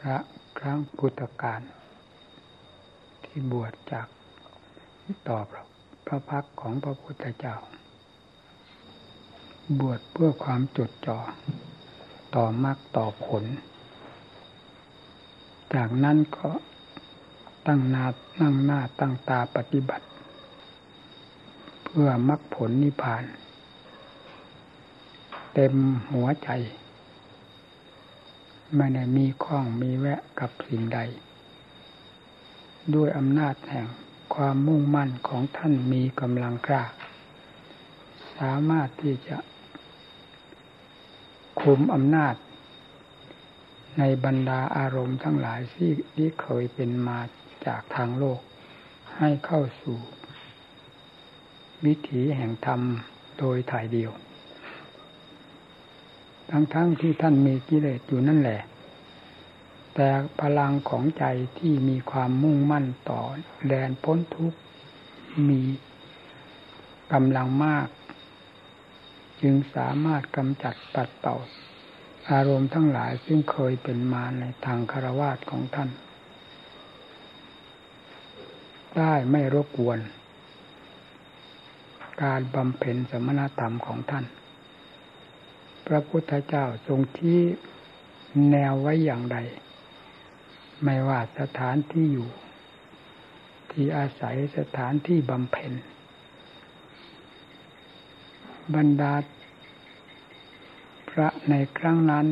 พระครั้งพุทธกาลที่บวชจากต่อพระพักของพระพุทธเจ้า บวชเพื่อความจดจ่อต่อมรรคต่อผล จากนั้นก็ตั้งนานั่งหน้าตั้งตาปฏิบัติ เพื่อมรรคผลนิพพาน เต็มหัวใจ ไม่ได้มีข้องมีแวะกับสิ่งใด ด้วยอำนาจแห่งความมุ่งมั่นของท่านมีกำลังกล้า สามารถที่จะ คุมอำนาจ ในบรรดาอารมณ์ทั้งหลายที่ที่เคยเป็นมาจากทางโลก ให้เข้าสู่ วิถีแห่งธรรมโดยถ่ายเดียว ทั้งๆทที่ท่านมีกิเลสอยู่นั่นแหละ แต่พลังของใจที่มีความมุ่งมั่นต่อแดนพ้นทุกข์มีกำลังมาก จึงสามารถกำจัดปัดเป่า อารมณ์ทั้งหลายซึ่งเคยเป็นมาในทางคารวาสของท่าน ได้ไม่รบกวน การบำเพ็ญสมณธรรมของท่าน ระพุทธเจ้าทรงที่แนวไว้อย่างใดไม่ว่าสถานที่อยู่ ที่อาศัยสถานที่บำเพ็ญบรรดาพระในครั้งนั้น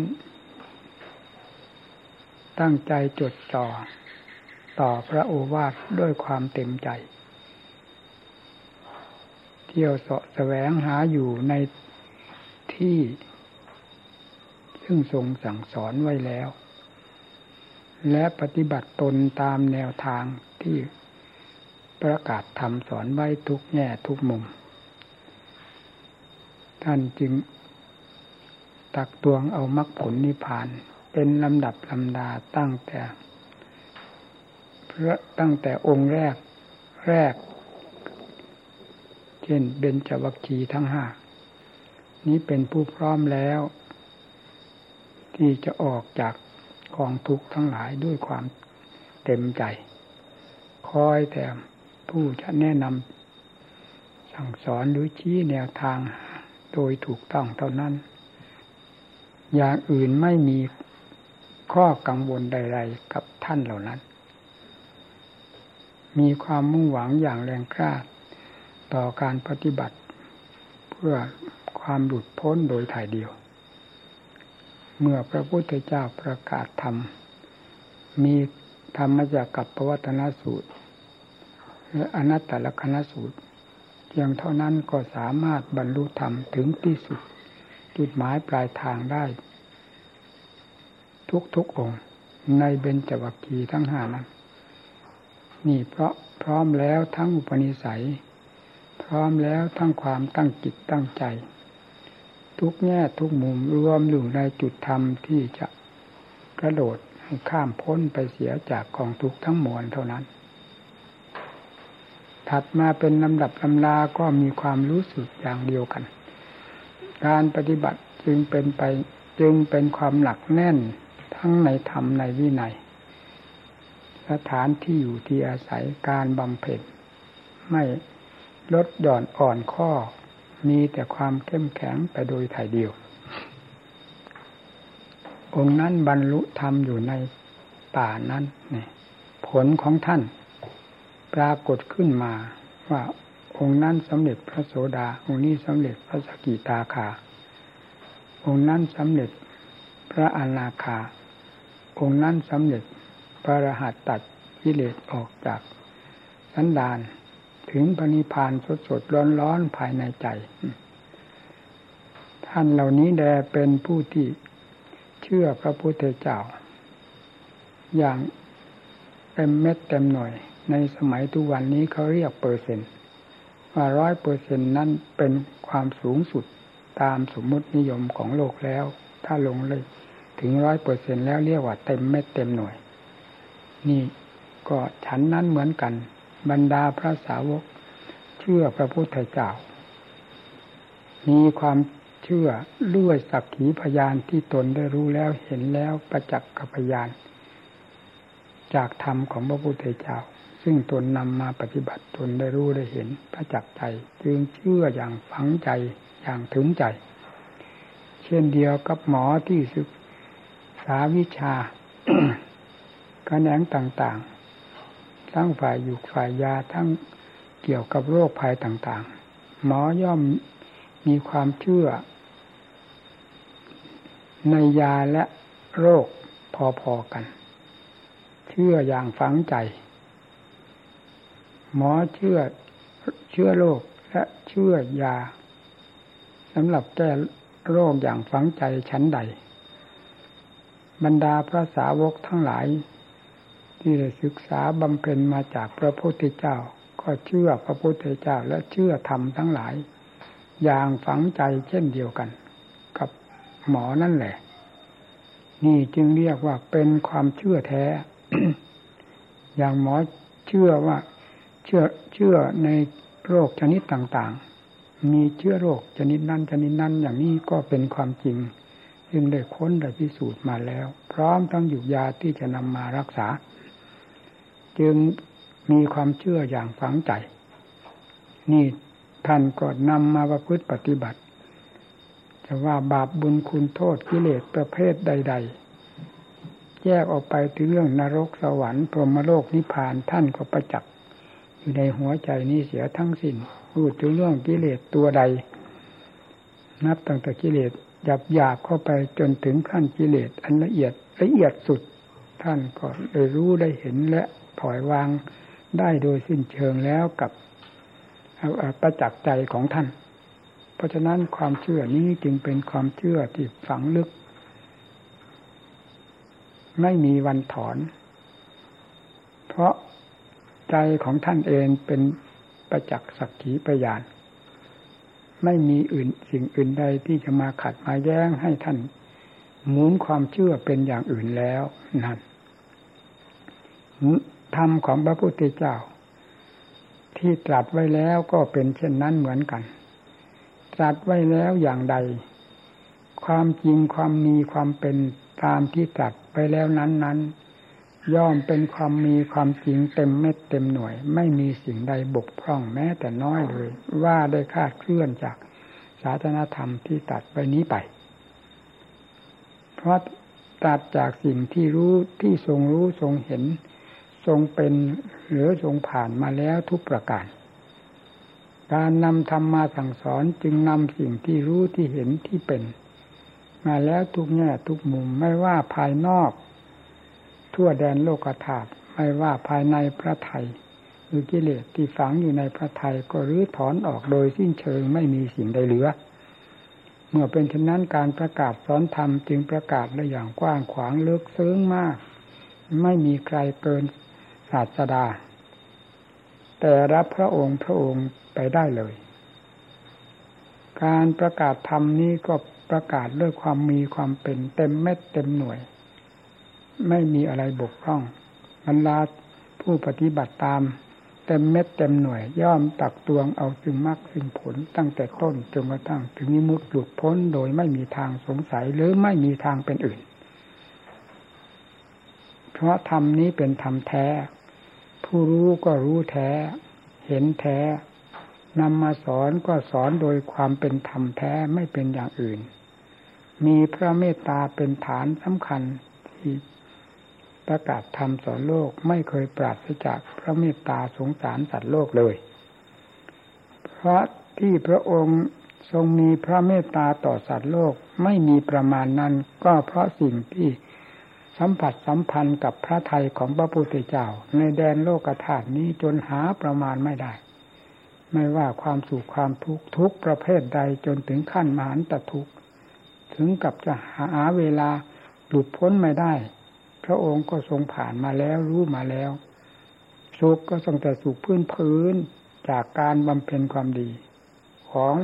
ตั้งใจจดจ่อต่อพระโอวาทด้วยความเต็มใจ เที่ยวเสาะแสวงหาอยู่ในที่ ซึ่งทรงสั่งสอนไว้แล้ว และปฏิบัติตนตามแนวทางที่ประกาศทำสอนไว้ทุกแง่ทุกมุม ท่านจึงตักตวงเอามรรคผลนิพพาน เป็นลำดับลำดาตั้งแต่พระตั้งแต่องค์แรกแรก เช่นเบญจวัคคีทั้งห้านี้เป็นผู้พร้อมแล้ว ที่จะออกจากกองทุกข์ทั้งหลายด้วยความเต็มใจ คอยแต่ผู้จะแนะนำสั่งสอนหรือชี้แนวทางโดยถูกต้องเท่านั้น อย่างอื่นไม่มีข้อกังวลใด ๆ กับท่านเหล่านั้น มีความมุ่งหวังอย่างแรงกล้าต่อการปฏิบัติ เพื่อความหลุดพ้นโดยถ่ายเดียว เมื่อพระพุทธเจ้าประกาศธรรม มีธรรมจากกับปวัตนสูตรและอนัตตลกนสูตรเพียงเท่านั้นก็สามารถบรรลุธรรมถึงที่สุด จุดหมายปลายทางได้ ทุกทุกองค์ในเบญจวัคคีทั้งห้านั้น นี่เพราะพร้อมแล้วทั้งอุปนิสัย พร้อมแล้วทั้งความตั้งจิตตั้งใจ ทุกแง่ทุกมุมรวมอยู่ในจุดธรรมที่จะกระโดดให้ข้ามพ้นไปเสียจากกองทุกทั้งมวลเท่านั้น ถัดมาเป็นลำดับลำลาก็มีความรู้สึกอย่างเดียวกัน การปฏิบัติจึงเป็นไปจึงเป็นความหลักแน่นทั้งในธรรมในวินัยสถานที่อยู่ที่อาศัยการบำเพ็ญไม่ลดหย่อนอ่อนข้อ มีแต่ความเข้มแข็งไปโดยถ่ายเดียว องค์นั้นบรรลุธรรมอยู่ในป่านั้นนี่ผลของท่าน ปรากฏขึ้นมาว่าองค์นั้นสำเร็จพระโสดา องค์นี้สำเร็จพระสกิตาคา องค์นั้นสำเร็จพระอนาคา องค์นั้นสำเร็จพระรหัสตัดกิเลสออกจากสันดาน ถึงปณิพานสดสดร้อนร้อนภายในใจ ท่านเหล่านี้แดเป็นผู้ที่เชื่อพระพุทธเจ้า อย่างเต็มเม็ดเต็มหน่วยในสมัยทุกวันนี้เขาเรียกเปอร์เซ็นต์ว่าร้อยเปอร์เซ็นต์นั้นเป็นความสูงสุดตามสมมุตินิยมของโลกแล้ว ถ้าลงเลยถึงร้อยเปอร์เซ็นแล้วเรียกว่าเต็มเม็ดเต็มหน่วย นี่ก็ฉันนั้นเหมือนกัน บรรดาพระสาวก เชื่อพระพุทธเจ้า มีความเชื่อด้วยสักขีพยานที่ตนได้รู้แล้วเห็นแล้วประจักษ์กับพยาน จากธรรมของพระพุทธเจ้า ซึ่งตนนำมาปฏิบัติตนได้รู้ได้เห็นพระจักษ์ใจ จึงเชื่ออย่างฝังใจอย่างถึงใจ เช่นเดียวกับหมอที่ศึกษาวิชาแขนงต่างๆ ทั้งฝ่ายอยู่ฝ่ายยาทั้งเกี่ยวกับโรคภัยต่างๆ หมอย่อมมีความเชื่อ ในยาและโรคพอๆกัน เชื่ออย่างฝังใจ หมอเชื่อเชื่อโรคและเชื่อยาสำหรับแก้โรคอย่างฝังใจชั้นใด บรรดาพระสาวกทั้งหลาย ที่ได้ศึกษาบำเพ็ญมาจากพระพุทธเจ้า ก็เชื่อพระพุทธเจ้าและเชื่อธรรมทั้งหลาย อย่างฝังใจเช่นเดียวกัน กับหมอนั่นแหละ นี่จึงเรียกว่าเป็นความเชื่อแท้ อย่างหมอเชื่อว่าเชื่อเชื่อในโรคชนิดต่างๆ มีเชื้อโรคชนิดนั้นชนิดนั้นอย่างนี้ก็เป็นความจริง ซึ่งได้ค้นได้พิสูจน์มาแล้ว พร้อมทั้งอยู่ยาที่จะนำมารักษา จึงมีความเชื่ออย่างฝังใจ นี่ท่านก็นำมาประพฤติปฏิบัติ จะว่าบาปบุญคุณโทษกิเลสประเภทใด ๆ แยกออกไปถึงเรื่องนรกสวรรค์พรหมโลกนิพพานท่านก็ประจักษ์อยู่ในหัวใจนี้เสียทั้งสิน้นพูดถึงเรื่องกิเลสตัวใด นับตั้งแต่กิเลสหยาบหยาบเข้าไปจนถึงขั้นกิเลสอันละเอียดละเอียดสุด ท่านก็ได้รู้ได้เห็นและ ปล่อยวางได้โดยสิ้นเชิงแล้วกับประจักษ์ใจของท่าน เพราะฉะนั้นความเชื่อนี้จึงเป็นความเชื่อที่ฝังลึก ไม่มีวันถอน เพราะใจของท่านเองเป็นประจักษ์สักขีพยาน ไม่มีอื่นสิ่งอื่นใดที่จะมาขัดมาแย้งให้ท่านหมุนความเชื่อเป็นอย่างอื่นแล้วนั่น ธรรมของพระพุทธเจ้า ที่ตรัสไว้แล้วก็เป็นเช่นนั้นเหมือนกัน ตรัสไว้แล้วอย่างใด ความจริงความมีความเป็นตามที่ตรัสไว้แล้วนั้นนั้นย่อมเป็นความมีความจริงเต็มเม็ดเต็มหน่วย ไม่มีสิ่งใดบกพร่องแม้แต่น้อยเลย ว่าได้คาดเคลื่อนจากศาสนาธรรมที่ตัดไปนี้ไป เพราะตัดจากสิ่งที่รู้ที่ทรงรู้ทรงเห็น ทรงเป็นหรือทรงผ่านมาแล้วทุกประการ การนำธรรมมาสั่งสอนจึงนำสิ่งที่รู้ที่เห็นที่เป็น มาแล้วทุกแง่ทุกมุมไม่ว่าภายนอก ทั่วแดนโลกธาตุไม่ว่าภายในพระไทยหรือกิเลสที่ฝังอยู่ในพระไทยก็รื้อถอนออกโดยสิ้นเชิงไม่มีสิ่งใดเหลือ เมื่อเป็นเช่นนั้นการประกาศสอนธรรมจึงประกาศได้อย่างกว้างขวางลึกซึ้งมาก ไม่มีใครเกิน ศาสดา แต่รับพระองค์พระองค์ไปได้เลย การประกาศธรรมนี้ก็ประกาศด้วยความมีความเป็นเต็มเม็ดเต็มหน่วย ไม่มีอะไรบกพร่องบรรดาผู้ปฏิบัติตามเต็มเม็ดเต็มหน่วย ย่อมตักตวงเอาซึ่งมรรคซึ่งผลตั้งแต่ต้นจนกระทั่งถึงนิมุตหลุดพ้นโดยไม่มีทางสงสัยหรือไม่มีทางเป็นอื่น เพราะธรรมนี้เป็นธรรมแท้ ผู้รู้ก็รู้แท้ เห็นแท้นำมาสอนก็สอนโดยความเป็นธรรมแท้ไม่เป็นอย่างอื่น มีพระเมตตาเป็นฐานสำคัญที่ประกาศธรรมสอนโลกไม่เคยปราศจากพระเมตตาสงสารสัตว์โลกเลย เพราะที่พระองค์ทรงมีพระเมตตาต่อสัตว์โลกไม่มีประมาณนั้นก็เพราะสิ่งที่ สัมผัสสัมพันธ์กับพระไทยของพระพุทธเจ้า ในแดนโลกธาตุนี้จนหาประมาณไม่ได้ ไม่ว่าความสุขความทุกข์ทุกประเภทใดจนถึงขั้นมหันตทุกข์ถึงกับจะหาเวลาหลุดพ้นไม่ได้ พระองค์ก็ทรงผ่านมาแล้วรู้มาแล้วสุขก็ทรงแต่สุขพื้นพื้นจากการบำเพ็ญความดี ของ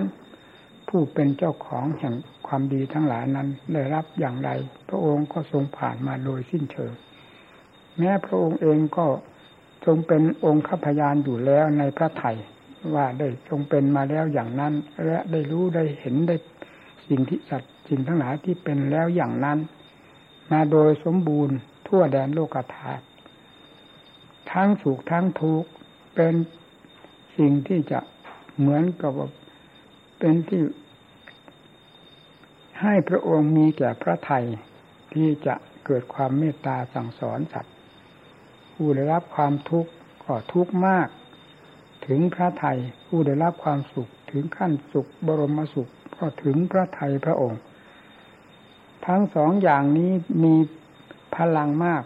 ผู้เป็นเจ้าของแห่ง ความดีทั้งหลายนั้นได้รับอย่างไร พระองค์ก็ทรงผ่านมาโดยสิ้นเชิงแม้พระองค์เองก็ทรงเป็นองค์ข้าพยานอยู่แล้วในพระไถ่ว่าได้ทรงเป็นมาแล้วอย่างนั้น และได้รู้ได้เห็นได้สิ่งที่สัตว์สิ่งทั้งหลายที่เป็นแล้วอย่างนั้น มาโดยสมบูรณ์ทั่วแดนโลกธาตุทั้งสุขทั้งทุกข์เป็นสิ่งที่จะเหมือนกับเป็นที่ ให้พระองค์มีแก่พระไทยที่จะเกิดความเมตตาสั่งสอนสัตว์ผู้ได้รับความทุกข์ก็ทุกข์มาก ถึงพระไทยผู้ได้รับความสุขถึงขั้นสุขบรมสุขก็ถึงพระไทยพระองค์ ทั้งสองอย่างนี้มีพลังมาก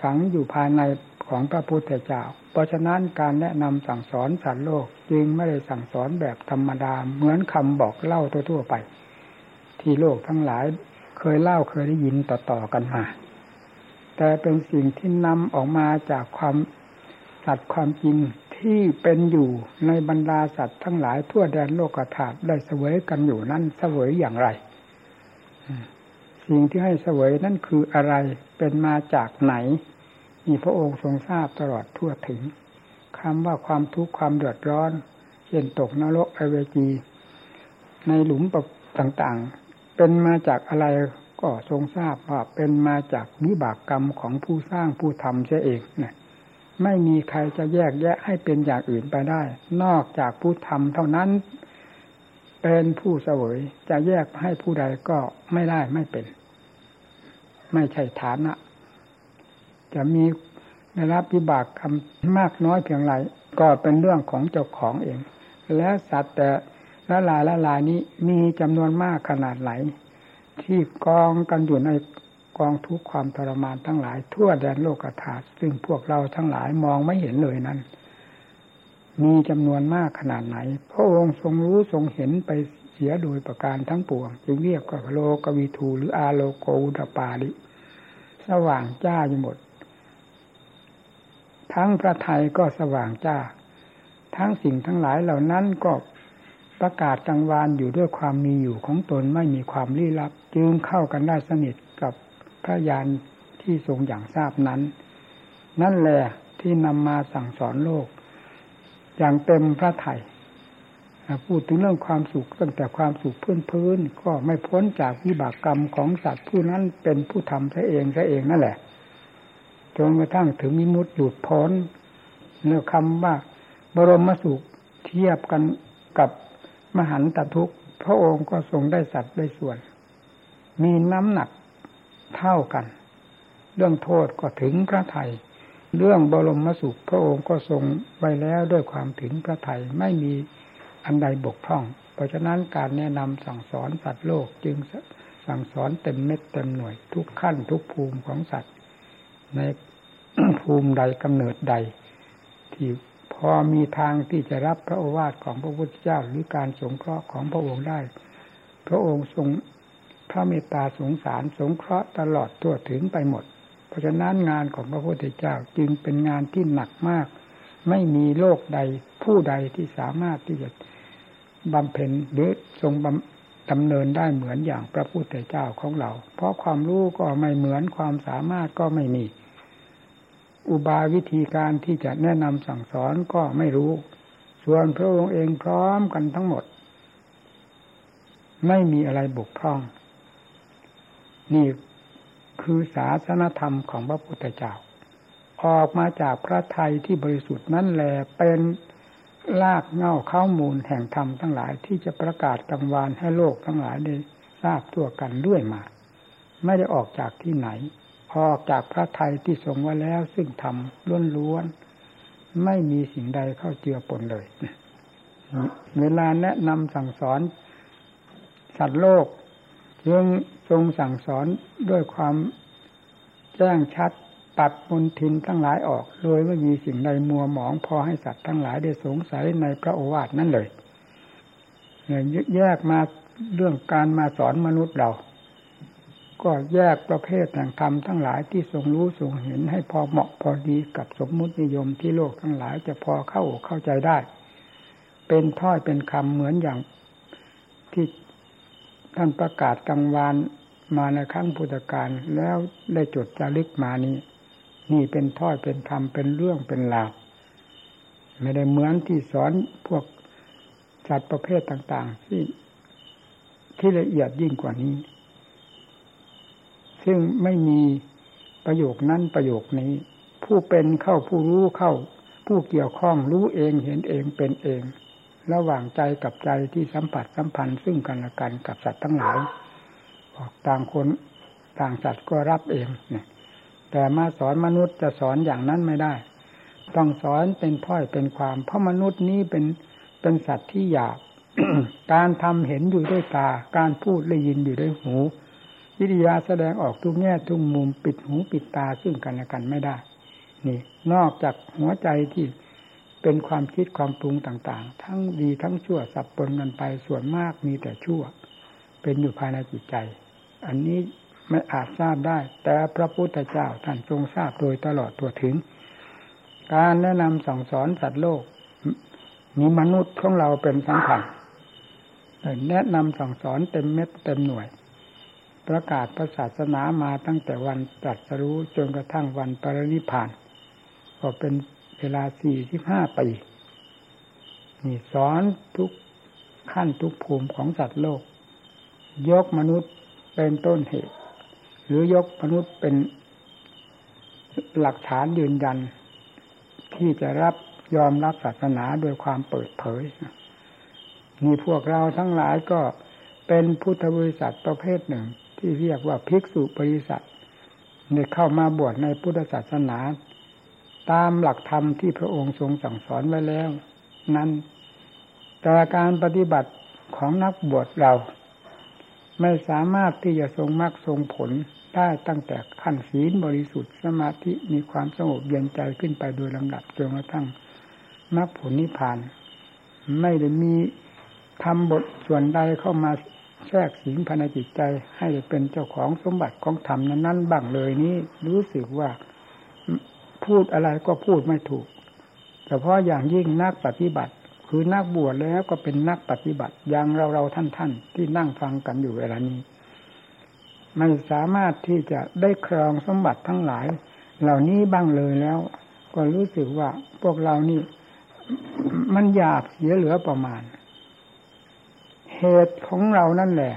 ฝังอยู่ภายในของพระพุทธเจ้า เพราะฉะนั้นการแนะนำสั่งสอนสัตว์โลก จึงไม่ได้สั่งสอนแบบธรรมดาเหมือนคำบอกเล่าทั่วๆไป ที่โลกทั้งหลายเคยเล่าเคยได้ยินต่อๆกันมา แต่เป็นสิ่งที่นำออกมาจากความสัตว์ความจริงที่เป็นอยู่ในบรรดาสัตว์ทั้งหลายทั่วแดนโลกธาตุได้เสวยกันอยู่นั่นเสวยอย่างไร สิ่งที่ให้เสวยนั่นคืออะไรเป็นมาจากไหน มีพระองค์ทรงทราบตลอดทั่วถึงคำว่าความทุกข์ความเดือดร้อนเช่นตกนรกไอเวจี ในหลุมต่างๆ เป็นมาจากอะไรก็ทรงทราบว่าเป็นมาจากวิบากกรรมของผู้สร้างผู้ทำเสียเองนะไม่มีใครจะแยกแยะให้เป็นอย่างอื่นไปได้ นอกจากผู้ทำเท่านั้น เป็นผู้เสวยจะแยกให้ผู้ใดก็ไม่ได้ไม่เป็น ไม่ใช่ฐานะ จะมีได้รับวิบากกรรมมากน้อยเพียงไรก็เป็นเรื่องของเจ้าของเอง และสัตว์แต่ ละลายละลายนี้มีจำนวนมากขนาดไหนที่กองกันอยู่ในกองทุกความทรมานทั้งหลาย ทั่วแดนโลกธาตุซึ่งพวกเราทั้งหลายมองไม่เห็นเลยนั้น มีจำนวนมากขนาดไหน พระองค์ทรงรู้ทรงเห็นไปเสียโดยประการทั้งปวง จึงเรียกว่าโลกวิทูหรืออาโลโกอุตปาลิสว่างจ้าอยู่หมด ทั้งพระไทยก็สว่างจ้า ทั้งสิ่งทั้งหลายเหล่านั้นก็ ประกาศกลางวานอยู่ด้วยความมีอยู่ของตนไม่มีความลี้ลับ จึงเข้ากันได้สนิทกับพระญาณที่ทรงอย่างทราบนั้น นั่นแหละที่นำมาสั่งสอนโลก อย่างเต็มพระไถ่พูดถึงเรื่องความสุขตั้งแต่ความสุขพื้นๆก็ไม่พ้นจากวิบากกรรมของสัตว์ผู้นั้นเป็นผู้ทำซะเองซะเองนั่นแหละจนกระทั่งถึงมิมุติหลุดพ้นเนื้อคำว่า บรมสุขเทียบกันกับ มหันตทุกข์ พระองค์ก็ทรงได้สัตว์ได้ส่วน มีน้ำหนักเท่ากัน เรื่องโทษก็ถึงพระไทยเรื่องบรมสุขพระองค์ก็ทรงไว้แล้วด้วยความถึงพระไทยไม่มีอันใดบกพร่อง เพราะฉะนั้นการแนะนำสั่งสอนสัตว์โลกจึงสั่งสอนเต็มเม็ดเต็มหน่วย ทุกขั้นทุกภูมิของสัตว์ ในภูมิใดกำเนิดใด ที่ พอมีทางที่จะรับพระโอวาทของพระพุทธเจ้าหรือการสงเคราะห์ของพระองค์ได้ พระองค์ทรงพระเมตตาสงสารสงเคราะห์ตลอดทั่วถึงไปหมด เพราะฉะนั้นงานของพระพุทธเจ้าจึงเป็นงานที่หนักมาก ไม่มีโลกใดผู้ใดที่สามารถที่จะบำเพ็ญหรือทรงดำเนินได้เหมือนอย่างพระพุทธเจ้าของเรา เพราะความรู้ก็ไม่เหมือนความสามารถก็ไม่มี อุบายวิธีการที่จะแนะนำสั่งสอนก็ไม่รู้ ส่วนพระองค์เองพร้อมกันทั้งหมด ไม่มีอะไรบกพร่อง นี่คือศาสนธรรมของพระพุทธเจ้า ออกมาจากพระไทยที่บริสุทธิ์นั่นแหละเป็นลากเง่าข้ามูลแห่งธรรมทั้งหลายที่จะประกาศกลางวานให้โลกทั้งหลายได้ทราบตัวกันเรื่อยมา ไม่ได้ออกจากที่ไหน ออกจากพระไทยที่ทรงไว้แล้ว ซึ่งธรรมล้วนๆไม่มีสิ่งใดเข้าเจือปนเลย เวลาแนะนำสั่งสอน สัตว์โลกจึงทรงสั่งสอนด้วยความแจ้งชัดตัดมนทินทั้งหลายออก โดยไม่มีสิ่งใดมัวหมองพอให้สัตว์ทั้งหลายได้สงสัยในพระโอวาทนั่นเลยแยกมาเรื่องการมาสอนมนุษย์เรา ก็แยกประเภทแห่งธรรมทั้งหลายที่ทรงรู้ทรงเห็นให้พอเหมาะพอดีกับสมมุตินิยมที่โลกทั้งหลายจะพอเข้าเข้าใจได้ เป็นถ้อยเป็นคำเหมือนอย่างที่ท่านประกาศกลางวานมาในครั้งพุทธกาลแล้วได้จดจารึกมานี้ นี่เป็นถ้อยเป็นคำเป็นเรื่องเป็นราวไม่ได้เหมือนที่สอนพวกสัตว์ประเภทต่าง ๆ ที่ที่ละเอียดยิ่งกว่านี้ ซึ่งไม่มีประโยคนั้นประโยคนี้ ผู้เป็นเข้าผู้รู้เข้า ผู้เกี่ยวข้องรู้เองเห็นเองเป็นเอง ระหว่างใจกับใจที่สัมผัสสัมพันธ์ ซึ่งกันและกันกับสัตว์ทั้งหลายบอกต่างคนต่างสัตว์ก็รับเองเนี่ยแต่มาสอนมนุษย์จะสอนอย่างนั้นไม่ได้ ต้องสอนเป็นถ้อยเป็นความ เพราะมนุษย์นี้เป็นเป็นสัตว์ที่หยาบการทำเห็นอยู่ด้วยตา การพูดได้ยินอยู่ด้วยหู วิทยาแสดงออกทุกแง่ทุกมุมปิดหูปิดตาซึ่งกันและกันไม่ได้ นี่ นอกจากหัวใจที่เป็นความคิดความปรุงต่างๆ ทั้งดีทั้งชั่วสับปนกันไปส่วนมากมีแต่ชั่ว เป็นอยู่ภายในจิตใจ อันนี้ไม่อาจทราบได้ แต่พระพุทธเจ้าท่านทรงทราบโดยตลอดตัวถึง การแนะนำสั่งสอนสัตว์โลกมีมนุษย์ของเราเป็นสำคัญแนะนำสั่งสอนเต็มเม็ดเต็มหน่วย ประกาศพระศาสนามาตั้งแต่วันตรัสรู้จนกระทั่งวันปรินิพานก็เป็นเวลาสี่สิบห้าปีนี่สอนทุกขั้นทุกภูมิของสัตว์โลก ยกมนุษย์เป็นต้นเหตุ หรือยกมนุษย์เป็นหลักฐานยืนยัน ที่จะรับยอมรับศาสนาโดยความเปิดเผยนี่พวกเราทั้งหลายก็เป็นพุทธบริษัทประเภทหนึ่ง ที่เรียกว่าภิกษุบริษัทเนี่ยเข้ามาบวชในพุทธศาสนา ตามหลักธรรมที่พระองค์ทรงสั่งสอนไว้แล้ว นั้นแต่การปฏิบัติของนักบวชเรา ไม่สามารถที่จะทรงมรรคทรงผลได้ตั้งแต่ขั้นศีลบริสุทธิ์สมาธิมีความสงบเย็นใจขึ้นไปโดยลำดับจนกระทั่งมรรคผลนิพพาน ไม่ได้มีทำบทส่วนใดเข้ามา แทรกสิงภายในจิตใจให้เป็นเจ้าของสมบัติของธรรมนั้นบ้างเลยนี้รู้สึกว่าพูดอะไรก็พูดไม่ถูกแต่เพราะอย่างยิ่งนักปฏิบัติ คือนักบวชแล้วก็เป็นนักปฏิบัติอย่างเราเราท่านท่านที่นั่งฟังกันอยู่เวลานี้ไม่สามารถที่จะได้ครองสมบัติทั้งหลาย เหล่านี้บ้างเลยแล้ว ก็รู้สึกว่าพวกเรานี่ มันหยาบเสียเหลือประมาณ เหตุของเรานั่นแหละ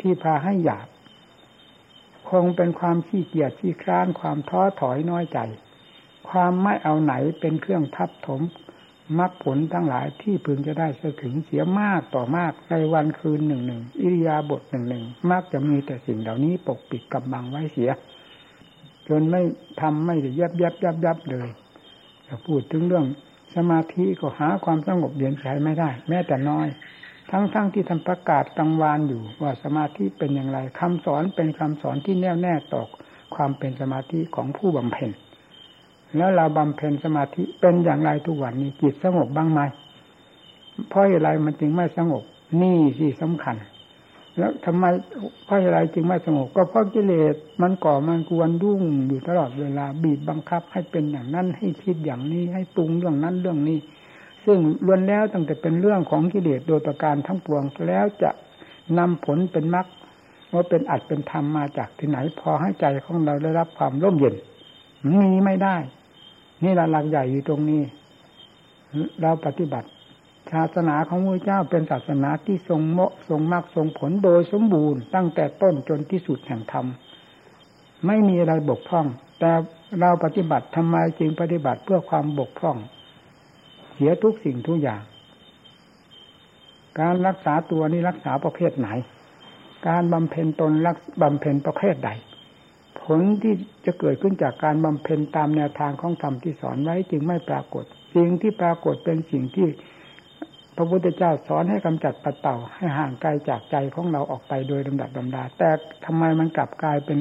ที่พาให้หยาบ คงเป็นความขี้เกียจขี้คร้านความท้อถอยน้อยใจ ความไม่เอาไหนเป็นเครื่องทับถมมรรคผลทั้งหลายที่พึงจะได้สถึงเสียมากต่อมากในวันคืนหนึ่งหนึ่งอิริยาบถหนึ่งหนึ่งมักจะมีแต่สิ่งเหล่านี้ปกปิดกำบังไว้เสีย จนไม่ทำไม่ได้ยับยับยับยับเลยจะพูดถึงเรื่องสมาธิก็หาความสงบเย็นใจไม่ได้ แม้แต่น้อย ทั้งๆทที่ทำประกาศกังวานอยู่ว่าสมาธิเป็นอย่างไรคำสอนเป็นคำสอนที่แน่วแน่ต่อความเป็นสมาธิของผู้บำเพ็ญแล้วเราบำเพ็ญสมาธิเป็นอย่างไรทุกวันนี้จิตสงบบ้างไหมเพราะอะไรมันจึงไม่สงบ นี่สิสำคัญ แล้วทำไมเพราะอะไรจึงไม่สงบ ก็เพราะกิเลสมันก่อมันกวนดุ้งอยู่ตลอดเวลาบีบบังคับให้เป็นอย่างนั้นให้คิดอย่างนี้ให้ปรุงเรื่องนั้นเรื่องนี้ ซึ่งล้วนแล้วตั้งแต่เป็นเรื่องของกิเลสโดยประการทั้งปวงแล้วจะนำผลเป็นมรรคว่าเป็นอัดเป็นธรรมมาจากที่ไหน พอให้ใจของเราได้รับความร่มเย็นมีไม่ได้ นี่หลักใหญ่อยู่ตรงนี้ เราปฏิบัติ ศาสนาของพระเจ้าเป็นศาสนาที่ทรงเมาะทรงมรรคทรงผลโดยสมบูรณ์ตั้งแต่ต้นจนที่สุดแห่งธรรมไม่มีอะไรบกพร่อง แต่เราปฏิบัติทำไมจึงปฏิบัติเพื่อความบกพร่อง สียทุกสิ่งทุกอย่าง การรักษาตัวนี้รักษาประเภทไหน การบำเพ็ญตนรักบำเพ็ญประเภทใด ผลที่จะเกิดขึ้นจากการบำเพ็ญตามแนวทางของธรรมที่สอนไว้จึงไม่ปรากฏ สิ่งที่ปรากฏเป็นสิ่งที่พระพุทธเจ้าสอนให้กำจัดปัดเป่าให้ห่างไกลจากใจของเราออกไปโดยลำดับลำดา แต่ทำไมมันกลับกลายเป็น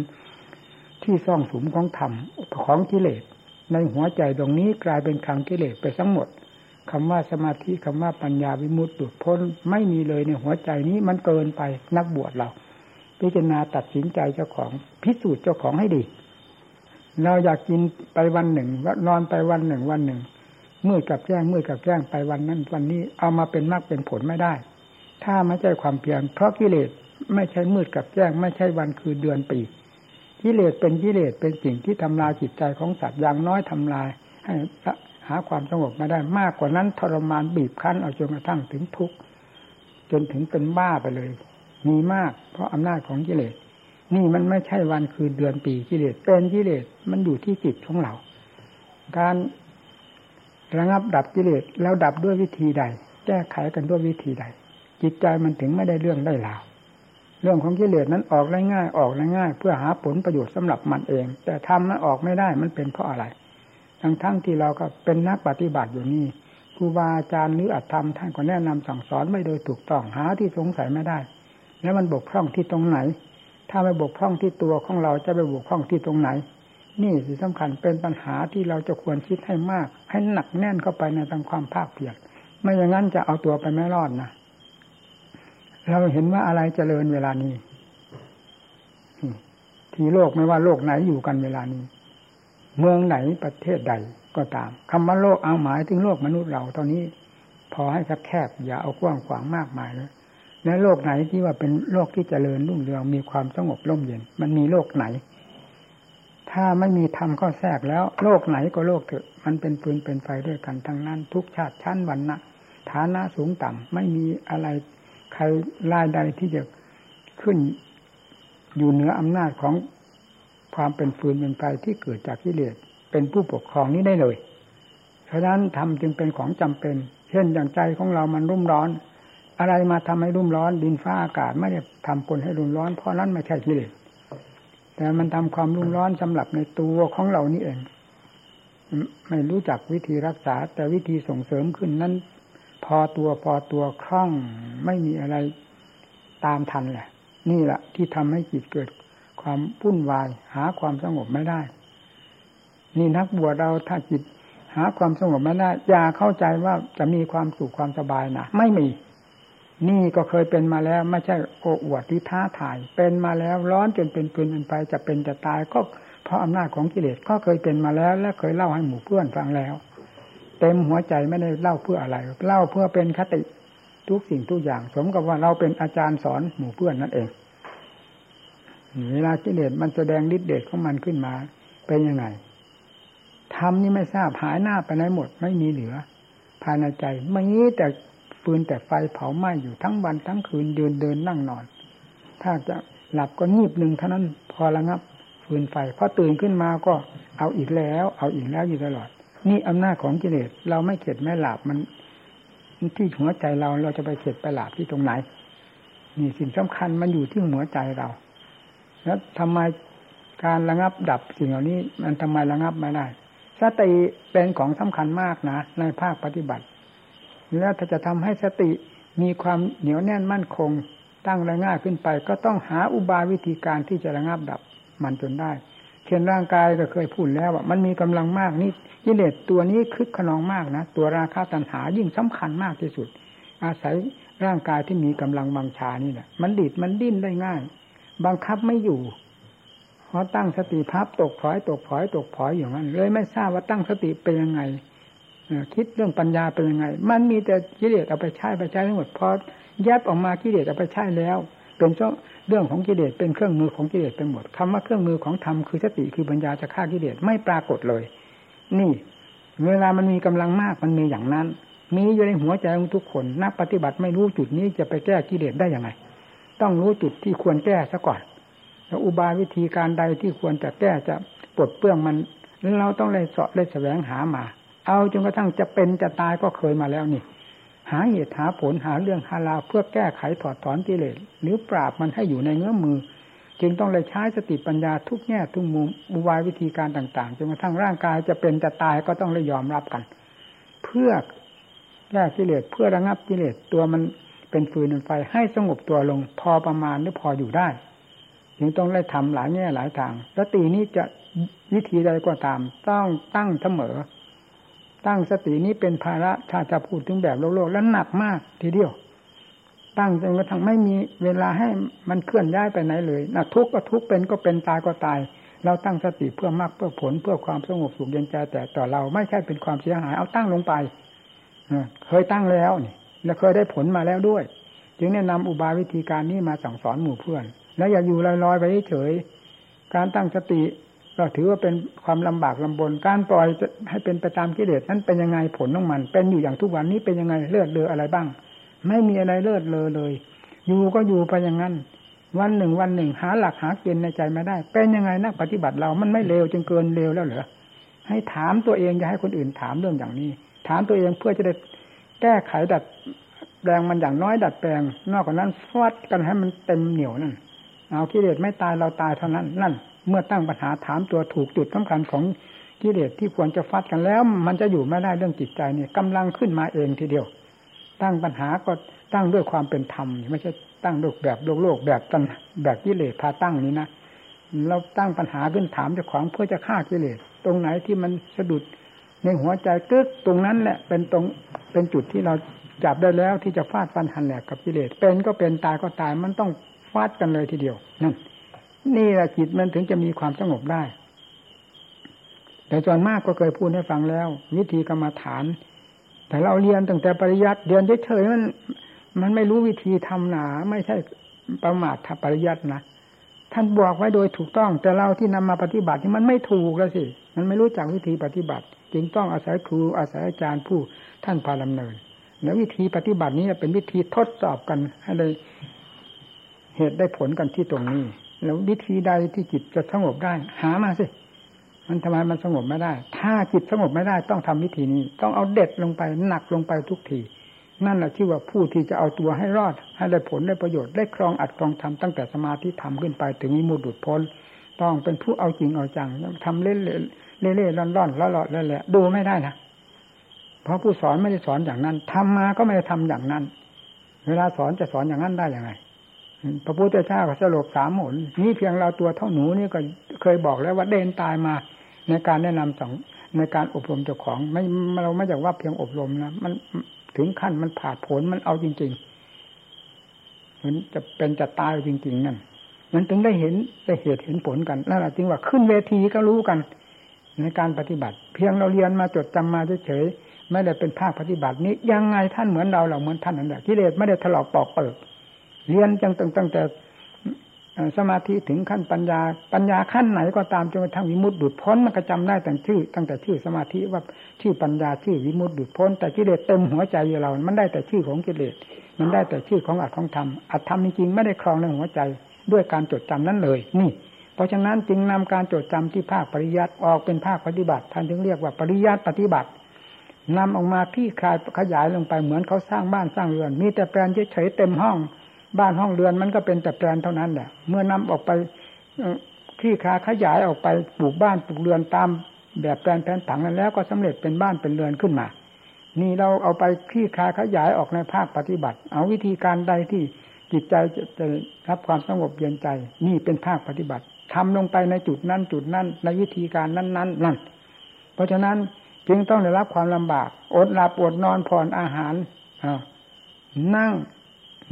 ที่ซ่องสุมของธรรมของกิเลสในหัวใจตรงนี้กลายเป็นขังกิเลสไปทั้งหมด คำว่าสมาธิคำว่าปัญญาวิมุตติหลุดพ้นไม่มีเลยในหัวใจนี้มันเกินไปนักบวชเรา พิจารณาตัดสินใจเจ้าของพิสูจน์เจ้าของให้ดี เราอยากกินไปวันหนึ่งนอนไปวันหนึ่งวันหนึ่งมืดกับแจ้งมืดกับแจ้งไปวันนั้น วันนี้เอามาเป็นมรรคเป็นผลไม่ได้ ถ้าไม่ใช่ความเพียรเพราะกิเลสไม่ใช่มืดกับแจ้ง ไม่ใช่วันคือเดือนปีกิเลสเป็นกิเลสเป็นสิ่งที่ทำลายจิตใจของสัตว์อย่างน้อยทำลาย ให้ หาความสงบมาได้มากกว่านั้นทรมานบีบคั้นเอาจนกระทั่งถึงทุกข์จนถึงเป็นบ้าไปเลย มีมาก เพราะอำนาจของกิเลสนี่มันไม่ใช่วันคืนเดือนปีกิเลสเป็นกิเลสมันอยู่ที่จิตของเรา การระงับดับกิเลสแล้วดับด้วยวิธีใด แก้ไขกันด้วยวิธีใด จิตใจมันถึงไม่ได้เรื่องได้ราวเรื่องของกิเลสนั้นออกได้ง่ายออกได้ง่าย เพื่อหาผลประโยชน์สำหรับมันเอง แต่ทำนั้นออกไม่ได้มันเป็นเพราะอะไร ทั้งทั้งที่เราก็เป็นนักปฏิบัติอยู่นี่ครูบาอาจารย์หรืออัตธรรมท่านก็แนะนำสั่งสอนไม่โดยถูกต้องหาที่สงสัยไม่ได้ แล้วมันบกพร่องที่ตรงไหน ถ้าไม่บกพร่องที่ตัวของเราจะไปบกพร่องที่ตรงไหน นี่สิสำคัญเป็นปัญหาที่เราจะควรคิดให้มาก ให้หนักแน่นเข้าไปในทางความภาคเพียรไม่อย่างนั้นจะเอาตัวไปไม่รอดนะเราเห็นว่าอะไรเจริญเวลานี้ ที่โลกไม่ว่าโลกไหนอยู่กันเวลานี้ เมืองไหนประเทศใดก็ตามคำว่าโลกเอาหมายถึงโลกมนุษย์เราเท่านี้ พอให้แคบๆอย่าเอากว้างขวางมากมายเลยและโลกไหนที่ว่าเป็นโลกที่เจริญรุ่งเรืองมีความสงบร่มเย็น มันมีโลกไหน ถ้าไม่มีธรรมข้อแทรกแล้ว โลกไหนก็โลกเถอะ มันเป็นปืนเป็นไฟด้วยกันทั้งนั้น ทุกชาติชั้นวันนะฐานะสูงต่ำไม่มีอะไรใครรายใดที่จะขึ้นอยู่เหนืออำนาจของ ความเป็นฟืนเป็นไฟที่เกิดจากกิเลสเป็นผู้ปกครองนี้ได้เลยเพราะฉะนั้นทำจึงเป็นของจำเป็น เช่นอย่างใจของเรามันรุ่มร้อน อะไรมาทำให้รุ่มร้อน ดินฟ้าอากาศไม่ได้ทำคนให้รุ่มร้อน เพราะนั้นไม่ใช่กิเลสแต่มันทำความรุ่มร้อนสำหรับในตัวของเรานี่เอง ไม่รู้จักวิธีรักษา แต่วิธีส่งเสริมขึ้นนั้น พอตัวพอตัวคล่องไม่มีอะไรตามทันแหละ นี่แหละที่ทำให้จิตเกิด ความวุ่นวาย หาความสงบไม่ได้ นี่นักบวชเราถ้าจิตหาความสงบไม่ได้อย่าเข้าใจว่าจะมีความสุขความสบายนะไม่มี นี่ก็เคยเป็นมาแล้ว ไม่ใช่โอ้อวดที่ท้าทาย เป็นมาแล้วร้อนจนเป็นปืนเป็นไปจะเป็นจะตายก็เพราะอำนาจของกิเลสก็เคยเป็นมาแล้ว และเคยเล่าให้หมู่เพื่อนฟังแล้ว เต็มหัวใจไม่ได้เล่าเพื่ออะไร เล่าเพื่อเป็นคติทุกสิ่งทุกอย่าง สมกับว่าเราเป็นอาจารย์สอนหมู่เพื่อนนั่นเอง เวลากิเลสมันแสดงฤทธิ์เดชของมันขึ้นมา เป็นยังไงทำนี่ไม่ทราบหายหน้าไปไหนหมด ไม่มีเหลือ ภายในใจไม่งี้แต่ฟืนแต่ไฟเผาไหม้อยู่ทั้งวันทั้งคืนเดินเดินนั่งนอน ถ้าจะหลับก็งีบหนึ่งเท่านั้นพอระงับ ฟืนไฟพอตื่นขึ้นมาก็เอาอีกแล้ว เอาอีกแล้วอยู่ตลอด นี่อำนาจของกิเลสเราไม่เข็ดไม่หลับมันที่หัวใจเราเราจะไปเข็ดไปหลับที่ตรงไหนนี่สิ่งสำคัญมันอยู่ที่หัวใจเรา แล้วทำไมการระงับดับสิ่งเหล่านี้ มันทำไมระงับไม่ได้สติเป็นของสำคัญมากนะในภาคปฏิบัติ แล้วถ้าจะทำให้สติมีความเหนียวแน่นมั่นคง ตั้งระง่ายขึ้นไป ก็ต้องหาอุบายวิธีการที่จะระงับดับมันจนได้ เช่นร่างกายก็เคยพูดแล้วว่ามันมีกำลังมากนี่ยิเลสตัวนี้คึกขนองมากนะ ตัวราคาตัณหายิ่งสำคัญมากที่สุด อาศัยร่างกายที่มีกำลังบังชานี่แหละมันดิดมันดิ้นได้ง่าย บังคับไม่อยู่พอตั้งสติพับตกถอยตกถอยตกถอยอย่างนั้น เลยไม่ทราบว่าตั้งสติเป็นยังไงคิดเรื่องปัญญาเป็นยังไง มันมีแต่กิเลสเอาไปใช้ไปใช้ทั้งหมดพอแยบออกมากิเลสเอาไปใช้แล้ว เป็นเรื่องของกิเลสเป็นเครื่องมือของกิเลสเป็นหมดคำว่าเครื่องมือของธรรมคือสติคือปัญญาจะฆ่ากิเลสไม่ปรากฏเลย นี่ เวลามันมีกำลังมากมันมีอย่างนั้น มีอยู่ในหัวใจของทุกคน นักปฏิบัติไม่รู้จุดนี้จะไปแก้กิเลสได้ยังไง ต้องรู้จุดที่ควรแก้ซะก่อนแล้วอุบายวิธีการใดที่ควรจะแก้จะปลดเปื้องมันเราต้องเลยเสาะเลยแสวงหามา เอาจนกระทั่งจะเป็นจะตายก็เคยมาแล้วนี่ หาเหตุหาผลหาเรื่องหาราเพื่อแก้ไขถอดถอนกิเลสหรือปราบมันให้อยู่ในเงื้อมือ จึงต้องเลยใช้สติปัญญาทุกแง่ทุกมุมอุบายวิธีการต่างๆจนกระทั่งร่างกายจะเป็นจะตายก็ต้องเลยยอมรับกัน เพื่อแก้กิเลสเพื่อระงับกิเลสตัวมัน เป็นฟืนเป็นไฟให้สงบตัวลง พอประมาณหรือพออยู่ได้จึงต้องได้ทำหลายแง่หลายทางสตินี้จะวิธีใดก็ตาม ต้องตั้งเสมอ ตั้งสตินี้เป็นภาระถ้าจะพูดถึงแบบโลกโลกแล้วหนักมากทีเดียว ตั้งจนกระทั่งไม่มีเวลาให้มันเคลื่อนย้ายไปไหนเลยนะทุกข์ก็ทุกข์เป็นก็เป็นตายก็ตาย เราตั้งสติเพื่อมากเพื่อผลเพื่อความสงบสุขเย็นใจแต่ต่อเราไม่ใช่เป็นความเสียหายเอาตั้งลงไปเคยตั้งแล้วนี่ และเคยได้ผลมาแล้วด้วย จึงแนะนำอุบายวิธีการนี้มาสั่งสอนหมู่เพื่อน แล้วอย่าอยู่ลอยๆไปเฉยการตั้งสติเราถือว่าเป็นความลำบากลำบน การปล่อยให้เป็นไปตามกิเลสนั้นเป็นยังไงผลของมัน เป็นอยู่อย่างทุกวันนี้เป็นยังไงเลือดเลืออะไรบ้าง ไม่มีอะไรเลือดเลอเลย อยู่ก็อยู่ไปอย่างนั้น วันหนึ่งวันหนึ่งหาหลักหาเกณฑ์ในใจไม่ได้ เป็นยังไงนักปฏิบัติเรามันไม่เลวจนเกินเลวแล้วเหรอให้ถามตัวเองอย่าให้คนอื่นถามเรื่องอย่างนี้ ถามตัวเองเพื่อจะได้ แก้ไขดัดแปลงมันอย่างน้อยดัดแปลง นอกจากนั้นฟาดกันให้มันเต็มเหนียวนั่นเอากิเลสไม่ตายเราตายเท่านั้นนั่น เมื่อตั้งปัญหาถามตัวถูกจุดสำคัญของกิเลสที่ควรจะฟัดกันแล้ว มันจะอยู่ไม่ได้เรื่องจิตใจนี่กำลังขึ้นมาเองทีเดียว ตั้งปัญหาก็ตั้งด้วยความเป็นธรรมไม่ใช่ตั้งด้วยแบบโลกโลกแบบตันแบบกิเลสพาตั้งนี้นะเราตั้งปัญหาขึ้นถามเจ้าของเพื่อจะฆ่ากิเลสตรงไหนที่มันสะดุด ในหัวใจกึกตรงนั้นแหละเป็นตรงเป็นจุดที่เราจับได้แล้วที่จะฟาดฟันหันแหลกกับกิเลสเป็นก็เป็นตายก็ตายมันต้องฟาดกันเลยทีเดียวนั่นนี่แหละจิตมันถึงจะมีความสงบได้ แต่ส่วนมากก็เคยพูดให้ฟังแล้ว วิธีกรรมฐาน แต่เราเรียนตั้งแต่ปริยัติเรียนเฉยๆมัน มันไม่รู้วิธีทำหนา ไม่ใช่ประมาททปริยัตินะ ท่านบอกไว้โดยถูกต้อง แต่เราที่นำมาปฏิบัตินี่มันไม่ถูกแล้วสิ มันไม่รู้จักวิธีปฏิบัติ จึงต้องอาศัยครูอาศัยอาจารย์ผู้ท่านพาดำเนิน แล้ววิธีปฏิบัตินี้เป็นวิธีทดสอบกันให้ได้เหตุได้ผลกันที่ตรงนี้ แล้ววิธีใดที่จิตจะสงบได้ หามาสิ มันทำไมมันสงบไม่ได้ ถ้าจิตสงบไม่ได้ต้องทำวิธีนี้ ต้องเอาเด็ดลงไปหนักลงไปทุกที นั่นแหละชื่อว่าผู้ที่จะเอาตัวให้รอด ให้ได้ผลได้ประโยชน์ได้ครองอัดครองทำตั้งแต่สมาธิทำขึ้นไปถึงมีมุดุดพ้น ต้องเป็นผู้เอาจริงเอาจังทำเล่นเล่เล่ร่อนร่อนล้วหลอดล้วแหละดูไม่ได้นะเพราะผู้สอนไม่ได้สอนอย่างนั้นทำมาก็ไม่ได้ทำอย่างนั้น เวลาสอนจะสอนอย่างนั้นได้อย่างไรพระพุทธเจ้าก็สลบสามหนนี่เพียงเราตัวเท่าหนูนี่ก็เคยบอกแล้วว่าเดินตายมาในการแนะนำสองในการอบรมเจ้าของไม่เราไม่อยากว่าเพียงอบรมนะมัน ถึงขั้นมันผ่าผลมันเอาจริงๆมันจะเป็นจะตายจริง ๆ นั่นมันถึงได้เห็นได้เหตุเห็นผลกันนั่นแหละจึงว่าขึ้นเวทีก็รู้กัน ในการปฏิบัติ เพียงเราเรียนมาจดจำมาเฉยๆไม่ได้เป็นภาคปฏิบัตินี้ยังไงท่านเหมือนเราเราเหมือนท่านนั่นแหละกิเลสไม่ได้ถลอกปอกเปิดเรียนจังตั้งแต่ สมาธิถึงขั้นปัญญา ปัญญาขั้นไหนก็ตามจนกระทั่งวิมุตติดุดพ้นมันก็จำได้แต่ชื่อ ตั้งแต่ชื่อสมาธิว่าชื่อปัญญาชื่อวิมุตติดุดพ้น แต่กิเลสเต็มหัวใจเรา มันได้แต่ชื่อของกิเลสมันได้แต่ชื่อของอัตของธรรมอัตธรรมจริงๆไม่ได้ครองในหัวใจด้วยการจดจำนั้นเลย นี่ เพราะฉะนั้นจึงนำการจดจำที่ภาคปริยัติออกเป็นภาคปฏิบัติท่านจึงเรียกว่าปริยัติปฏิบัตินำออกมาที่คลายขยายลงไปเหมือนเขาสร้างบ้านสร้างเรือน มีแต่แปลนเฉยๆเต็มห้อง บ้านห้องเรือนมันก็เป็นแต่แปลนเท่านั้นแหละ เมื่อนำออกไปที่คาขยายออกไปปลูกบ้านปลูกเรือนตามแบบแปลนแผนผังนั้นแล้วก็สำเร็จเป็นบ้านเป็นเรือนขึ้นมา นี่เราเอาไปขี้คาขยายออกในภาคปฏิบัติ เอาวิธีการใดที่จิตใจจะรับความสงบเย็นใจ นี่เป็นภาคปฏิบัติทำลงไปในจุดนั้นจุดนั้น ในวิธีการนั้นๆนั่นเพราะฉะนั้นจึงต้องได้รับความลำบาก อดหลับอดนอนผ่อนอาหารนั่ง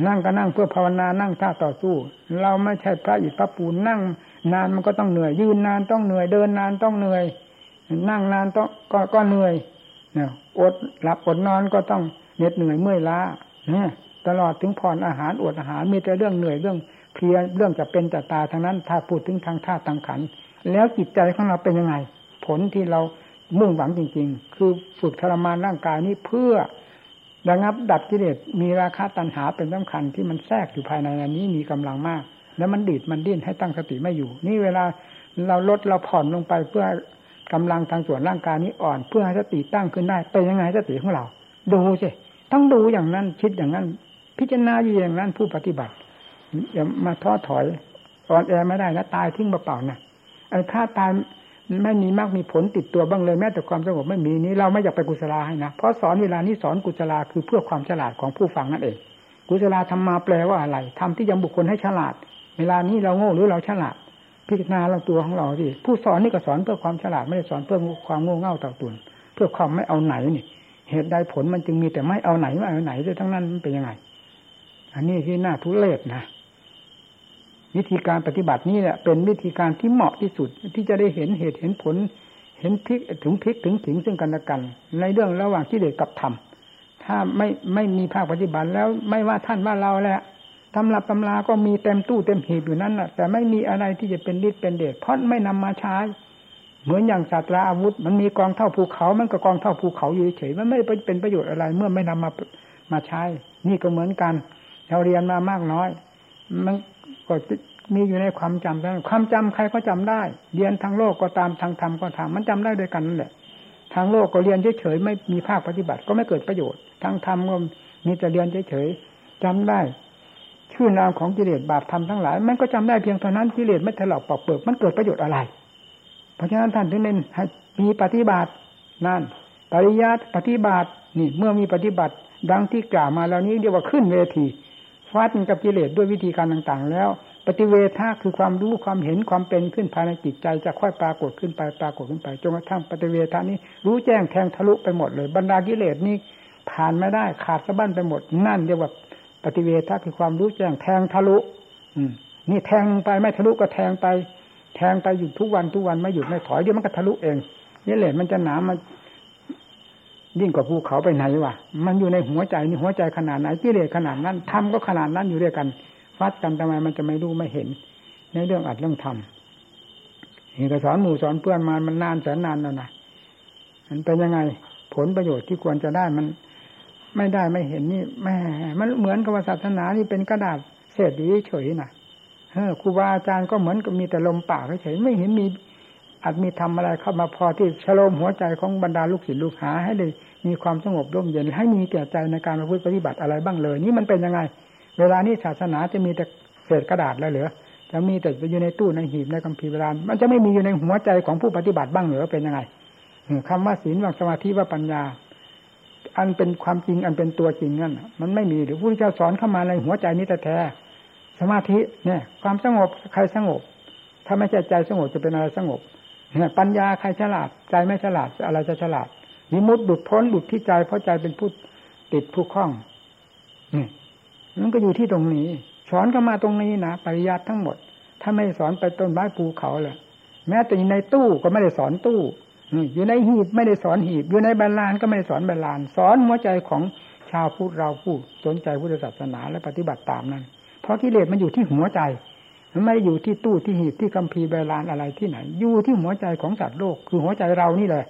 นั่งก็นั่งเพื่อภาวนานั่งท่าต่อสู้ เราไม่ใช่พระอิฐพระปูนนั่ง นานมันก็ต้องเหนื่อย ยืนนานต้องเหนื่อยเดินนานต้องเหนื่อย นั่งนานต้องก็ก็เหนื่อยนอดหลับอดนอนก็ต้องเหน็ดเหนื่อยเมื่อยล้าเนี่ยตลอดถึงผ่อนอาหารอดอาหารมีแต่เรื่องเหนื่อยเรื่องเพลียเรื่องจะเป็นจะตายทั้งนั้น ถ้าพูดถึงทางท่าทางขัน แล้วจิตใจของเราเป็นยังไง ผลที่เรามุ่งหวังจริง ๆ คือฝึกทรมานร่างกายนี้เพื่อ ระงับดับกิเลสมีราคาตัณหาเป็นสำคัญที่มันแทรกอยู่ภายในอันนี้มีกำลังมาก แล้วมันดีดมันดิ้นให้ตั้งสติไม่อยู่ นี่เวลาเราลดเราผ่อนลงไปเพื่อกำลังทางส่วนร่างกายนี้อ่อน เพื่อให้สติตั้งขึ้นได้เป็นยังไงสติของเรา ดูสิต้องดูอย่างนั้นคิดอย่างนั้น พิจารณาอยู่อย่างนั้นผู้ปฏิบัติอย่ามาท้อถอยอ่อนแอไม่ได้นะตายทิ้งเปล่าๆนะไอ้ถ้าตาย ไม่มีมากมีผลติดตัวบ้างเลยแม้แต่ความสงบไม่มีนี้เราไม่อยากไปกุศลาให้นะเพราะสอนเวลานี้สอนกุศลาคือเพื่อความฉลาดของผู้ฟังนั่นเอง กุศลาทำมมาแปลว่าอะไรทำที่ยังบุคคลให้ฉลาด เวลานี้เราโง่หรือเราฉลาด พิจารณาเราตัวของเราสิผู้สอนนี่ก็สอนเพื่อความฉลาดไม่ได้สอนเพื่อความโง่เง่าเต่าตุนเพื่อความไม่เอาไหนนี่ เหตุใดผลมันจึงมีแต่ไม่เอาไหนไม่เอาไหนด้วยทั้งนั้นมันเป็นยังไง อันนี้ที่น่าทุเรศนะ วิธีการปฏิบัตินี้แหละเป็นวิธีการที่เหมาะที่สุดที่จะได้เห็นเหตุเห็นผล เห็นพลิกถึงพลิกถึงถิงซึ่งกันและกัน ในเรื่องระหว่างกิเลสกับธรรมถ้าไม่ไม่มีภาคปฏิบัติแล้วไม่ว่าท่านว่าเราแหละตำรับตำราก็มีเต็มตู้เต็มหีบอยู่นั้นแหะแต่ไม่มีอะไรที่จะเป็นฤทธิ์เป็นเดชเพราะไม่นำมาใช้ เหมือนอย่างศาสตราอาวุธ มันมีกองเท่าภูเขา มันก็กองเท่าภูเขาอยู่เฉยมันไม่เป็นประโยชน์อะไร เมื่อไม่นำมามาใช้ นี่ก็เหมือนกันเราเรียนมามากน้อย มัน ก็มีอยู่ในความจำนั้นความจำใครก็จำได้ เรียนทางโลกก็ตามทางธรรมก็ตามมันจำได้ด้วยกันนั่นแหละ ทางโลกก็เรียนเฉยๆไม่มีภาคปฏิบัติก็ไม่เกิดประโยชน์ ทางธรรมก็มีแต่เรียนเฉยๆจำได้ ชื่อนามของกิเลสบาปธรรมทั้งหลาย มันก็จำได้เพียงเท่านั้นกิเลสไม่ถลอกปอกเปิกมันเกิดประโยชน์อะไร เพราะฉะนั้นท่านถึงเน้นให้มีปฏิบัตินั่นปริยัติปฏิบัตินี่เมื่อมีปฏิบัติดังที่กล่าวมาแล้วนี้เรียกว่าขึ้นเวที ฟาดกับกิเลสด้วยวิธีการต่างๆ แล้ว ปฏิเวทาคือความรู้ความเห็นความเป็นขึ้นภายในจิตใจจะค่อยปรากฏขึ้นไปปรากฏขึ้นไปจนกระทั่งปฏิเวทานี้ รู้แจ้งแทงทะลุไปหมดเลย บรรดากิเลสนี้ผ่านไม่ได้ขาดสะบั้นไปหมดนั่นเรียกว่าปฏิเวทาคือความรู้แจ้งแทงทะลุ อืมนี่แทงไปไม่ทะลุก็แทงไป แทงไปอยู่ทุกวันทุกวันไม่หยุดไม่ถอยเดี๋ยวมันก็ทะลุเองกิเลสมันจะหนามัน ยิ่งกว่าภูเขาไปไหนวะมันอยู่ในหัวใจนี่หัวใจขนาดไหนกิเลสขนาดนั้นทำก็ขนาดนั้นอยู่ด้วยกันฟัดกันทำไมมันจะไม่รู้ไม่เห็น ในเรื่องอัดเรื่องทำนี่ก็สอนหมู่สอนเพื่อนมามันนานแสนนานแล้วนะมันเป็นยังไงผลประโยชน์ที่ควรจะได้มันไม่ได้ไม่เห็นนี่แม่มันเหมือนกับศาสนานี่เป็นกระดาษเศษดีเฉยน่ะเออครูบาอาจารย์ก็เหมือนกับมีแต่ลมปากเฉยไม่เห็นมี อาจมีทำอะไรเข้ามาพอที่ชโลมหัวใจของบรรดาลูกศิษย์ลูกหา ให้ได้มีความสงบร่มเย็นให้มีแก่ใจในการประพฤติปฏิบัติอะไรบ้างเลย นี่มันเป็นยังไง เวลานี้ศาสนาจะมีแต่เศษกระดาษแล้วเหรอจะมีแต่อยู่ในตู้ในหีบในคัมภีร์เวลามันจะไม่มีอยู่ในหัวใจของผู้ปฏิบัติบ้างหรือเป็นยังไงคำว่าศีลว่าสมาธิว่าปัญญา อันเป็นความจริงอันเป็นตัวจริงนั่นมันไม่มีหรือผู้ที่เจ้าสอนเข้ามาในหัวใจนี้แต่แท้สมาธิเนี่ย ความสงบใครสงบ ถ้าไม่ใช่ใจสงบจะเป็นอะไรสงบ ปัญญาใครฉลาด ใจไม่ฉลาดอะไรจะฉลาดมิมุดดุดพ้นดุดที่ใจเพราะใจเป็นผู้ติดผู้คล้องนี่มันก็อยู่ที่ตรงนี้ สอนก็มาตรงนี้นะปริยัติทั้งหมด ถ้าไม่สอนไปต้นไม้ภูเขาเลยแม้แต่อยู่ในตู้ก็ไม่ได้สอนตู้อยู่ในหีบไม่ได้สอนหีบ อยู่ในบาลานก็ไม่ได้สอนบาลาน สอนหัวใจของชาวพุทธเราผู้สนใจพุทธศาสนาและปฏิบัติตามนั้น เพราะกิเลสมันอยู่ที่หัวใจ ไม่อยู่ที่ตู้ที่หีบที่คัมภีร์ใบลานอะไรที่ไหน อยู่ที่หัวใจของสัตว์โลก คือหัวใจเรานี่เลย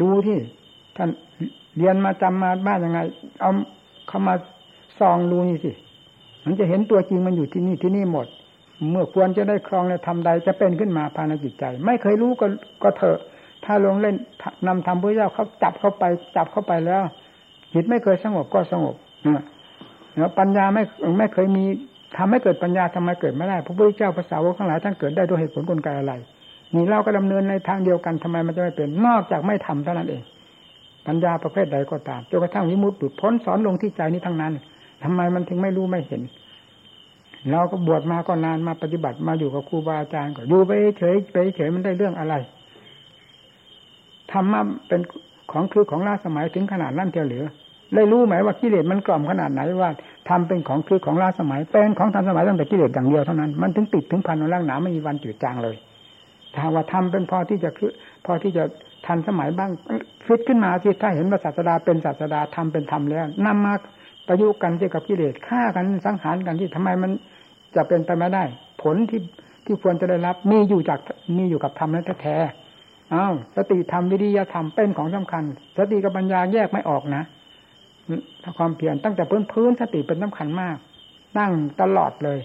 ดูที่ท่านเรียนมาจำมาบ้านยังไง เอาเข้ามาส่องดูนี่สิมันจะเห็นตัวจริงมันอยู่ที่นี่ที่นี่หมด เมื่อควรจะได้ครองในทำใดจะเป็นขึ้นมาภายในจิตใจ ไม่เคยรู้ก็ก็เถอะ ถ้าลงเล่นนำทำพระเจ้าเขาจับเข้าไป จับเข้าไปแล้วจิตไม่เคยสงบก็สงบเนี่ยปัญญาไม่ไม่เคยมี ทำให้เกิดปัญญาทำไมเกิดไม่ได้พระพุทธเจ้าภาษาวกทั้งหลายท่านเกิดได้ด้วยเหตุผลกลไกอะไรนี่เราก็ดำเนินในทางเดียวกันทำไมมันจะไม่เป็นนอกจากไม่ทำเท่านั้นเอง ปัญญาประเภทใดก็ตามจนกระทั่งวิมุตติพ้นสอนลงที่ใจนี้ทั้งนั้นทำไมมันถึงไม่รู้ไม่เห็น เราก็บวชมาก็นานมาปฏิบัติมาอยู่กับครูบาอาจารย์ก็อยู่ไปเฉยไปเฉยมันได้เรื่องอะไรธรรมะเป็นของคือของล่าสมัยถึงขนาดนั้นเทียวเหลือ เลยรู้ไหมว่ากิเลสมันกล่อมขนาดไหนว่าทำเป็นของคือของล่าสมัย เป็นของทันสมัยตั้งแต่กิเลสอย่างเดียวเท่านั้น มันถึงติดถึงพันร่างหนาไม่มีวันจืดจางเลยถ้าว่าทำเป็นพอที่จะคือพอที่จะทันสมัยบ้างฟิตขึ้นมาที่ถ้าเห็นว่าศาสดาเป็นศาสดาทำเป็นธรรมแล้วนำมาประยุกต์กันเกี่ยวกับกิเลสฆ่ากันสังหารกันที่ทำไมมันจะเป็นไปไม่ได้ ผลที่ที่ควรจะได้รับมีอยู่จากมีอยู่กับธรรมนั้นแท้อ้าวสติธรรมวิริยธรรมเป็นของสำคัญ สติกับปัญญาแยกไม่ออกนะ ความเพียรตั้งแต่พื้นพื้นสติเป็นสำคัญมาก นั่งตลอดเลย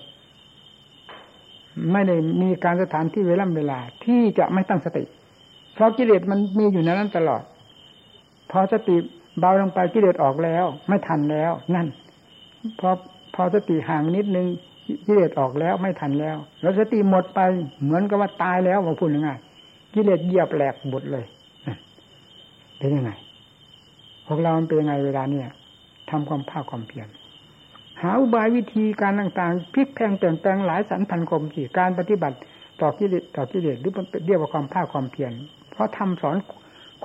ไม่ได้มีการสถานที่เวลาเวลาที่จะไม่ตั้งสติ เพราะกิเลสมันมีอยู่ในนั้นตลอด พอสติเบาลงไปกิเลสออกแล้ว ไม่ทันแล้ว นั่น พอพอสติห่างนิดนึงกิเลสออกแล้วไม่ทันแล้ว แล้วสติหมดไปเหมือนกับว่าตายแล้วมาพูดยัง่ายกิเลสเหยียบแหลกหมดเลยเป็นยังไง พวกเราเป็นยังไงเวลาเนี่ยทำความภาคความเพียรหาอุบายวิธีการต่างๆพลิกแพงเปลี่ยนแปลงหลายสันพันคมสี่การปฏิบัติต่อกิเลสต่อกิเลสหรือเรียกว่าความภาคความเพียรเพราะทำสอน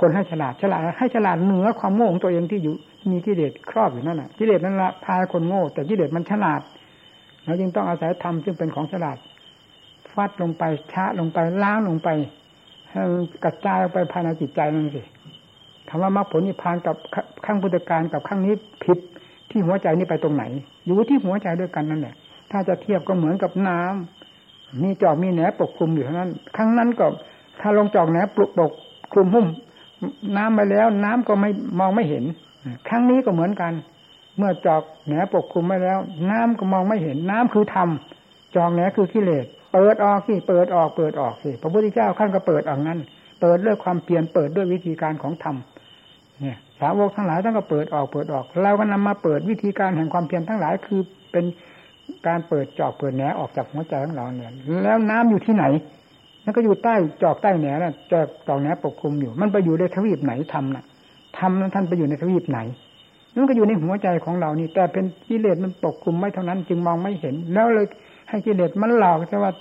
คนให้ฉลาดฉลาดให้ฉลาดเหนือความโง่ของตัวเองที่อยู่มีกิเลสครอบอยู่นั่นแหะกิเลสนั้นละพาคนโง่ แต่กิเลสมันฉลาดเราจึงต้องอาศัยธรรมซึ่งเป็นของฉลาดฟาดลงไปชะลงไปล้างลงไปให้กระจายออกไปภายในจิตใจนั่นสิ คำว่ามรรคผลนิพพานกับข้างพุทธการกับข้างนี้ผิดที่หัวใจนี่ไปตรงไหน อยู่ที่หัวใจด้วยกันนั่นแหละถ้าจะเทียบก็เหมือนกับน้ำมีจอกมีแหนปกคลุมอยู่เท่านั้นข้างนั้นก็ถ้าลงจอกแหนปลุกปกคลุมหุ้มน้ำไปแล้ว น้ำก็ไม่มองไม่เห็นครั้งนี้ก็เหมือนกัน เมื่อจอกแหนปกคลุมไปแล้ว น้ำก็มองไม่เห็น น้ำคือธรรมจองแหนคือกิเลสเปิดออกสิเปิดออกเปิดออกสิพระพุทธเจ้าขั้นก็เปิดออกนั้นเปิดด้วยความเปลี่ยนเปิดด้วยวิธีการของธรรม เนี่ยสาวกทั้งหลายท่านก็เปิดออกเปิดออกเราก็นำมาเปิดวิธีการแห่งความเพียรทั้งหลายคือเป็นการเปิดจอกเปิดแหนออกจากหัวใจของเราเนี่ย แล้วน้ำอยู่ที่ไหนนั่นก็อยู่ใต้จอกใต้แหนน่ะจอกจอกแหนปกคลุมอยู่ มันไปอยู่ในทวีปไหนทำน่ะทำนั้นท่านไปอยู่ในทวีปไหนนั่นก็อยู่ในหัวใจของเรานี่ แต่เป็นกิเลสมันปกคลุมไม่เท่านั้น จึงมองไม่เห็น แล้วเลยให้กิเลสมันหลอกใช่ว่า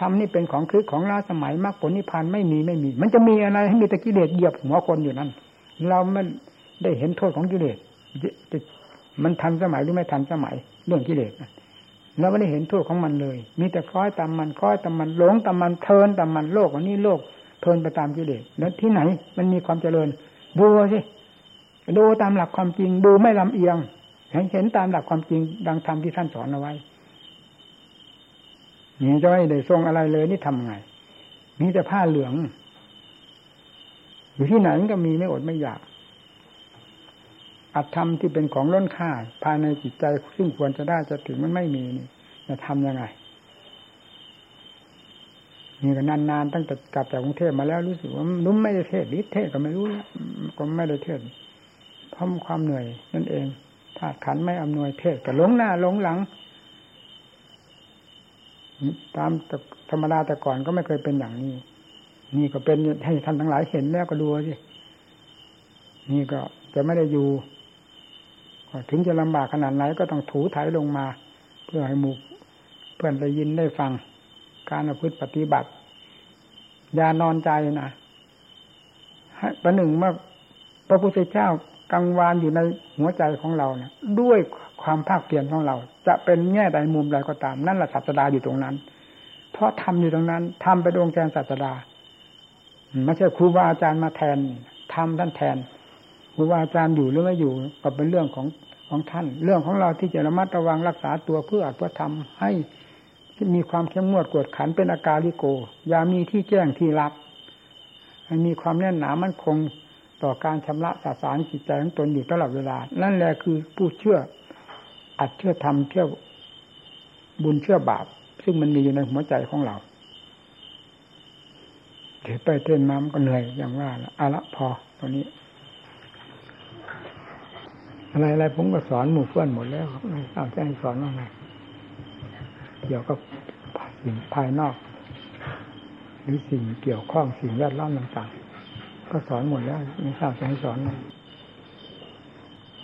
ทำนี่เป็นของคือของล้าสมัยมากผลนิพพานไม่มีไม่มี มันจะมีอะไรให้มีแต่กิเลสเหยียบหัวคนอยู่นั่นเราไม่ได้เห็นโทษของกิเลสมันทันสมัยหรือไม่ทันสมัยเรื่องกิเลสเราไม่ได้เห็นโทษของมันเลย มีแต่คล้อยตามมันคล้อยตามมันหลงตามมันเทินตามมันโลกอันนี้โลกเทินไปตามกิเลสแล้วที่ไหน มันมีความเจริญ ดูสิดูตามหลักความจริงดูไม่ลำเอียงเห็นเห็นตามหลักความจริงดังธรรมที่ท่านสอนเอาไว้ นี่จะไม่ได้ทรงอะไรเลยนี่ทำไงมีแต่ผ้าเหลือง อยู่ที่ไหนก็มีไม่อดไม่อยากอัตธรรมที่เป็นของล้นค่าภายในจิตใจซึ่งควรจะได้จะถึงมันไม่มีนี่จะทำยังไงนี่ก็นานๆตั้งแต่กลับจากกรุงเทพมาแล้วรู้สึกว่านุ่มไม่ได้เทศหรือเทศก็ไม่รู้ก็ไม่ได้เทศเพราะความเหนื่อยนั่นเองธาตุขันไม่อำนวยเทศก็หลงหน้าหลงหลัง ตามธรรมดาแต่ก่อนก็ไม่เคยเป็นอย่างนี้ นี่ก็เป็นให้ท่านทั้งหลายเห็นแล้วก็ดูสินี่ก็จะไม่ได้อยู่ถึงจะลำบากขนาดไหนก็ต้องถูถ่ายลงมา เพื่อให้หมู่เพื่อนได้ยินได้ฟัง การประพฤติปฏิบัติอย่านอนใจนะประหนึ่งเมื่อพระพุทธเจ้ากังวานอยู่ในหัวใจของเราเนะด้วย ความภาคเพียรของเรา จะเป็นแง่ใดมุมใดก็ตาม นั่นแหละศาสดาอยู่ตรงนั้น เพราะทำอยู่ตรงนั้นทำไปดวงแทนศาสดาไม่ใช่ครูบาอาจารย์มาแทนทำท่านแทนครูบาอาจารย์อยู่หรือไม่อยู่ก็เป็นเรื่องของของท่าน เรื่องของเราที่จะระมัดระวังรักษาตัวเพื่ออัดเพื่อทำให้มีความเข้มงวดกวดขันเป็นอาการลิโก อย่ามีที่แจ้งที่รับมีความแน่นหนามั่นคงต่อการชำระสาสารจิตใจของตนอยู่ตลอดเวลา นั่นแหละคือผู้เชื่อ อัดเชื่อทำเชื่อบุญเชื่อบาป ซึ่งมันมีอยู่ในหัวใจของเราเดี๋ยวไปเต้นมามันก็เหนื่อยอย่างว่าละอะละพอตอนนี้ อะไรอะไรผมก็สอนหมู่เพื่อนหมดแล้วไม่เอาจะให้สอนว่าไงเกี่ยวกับสิ่งภายนอก หรือสิ่งเกี่ยวข้องสิ่งแวดล้อมต่างๆ ก็สอนหมดแล้วไม่ทราบจะให้สอนไห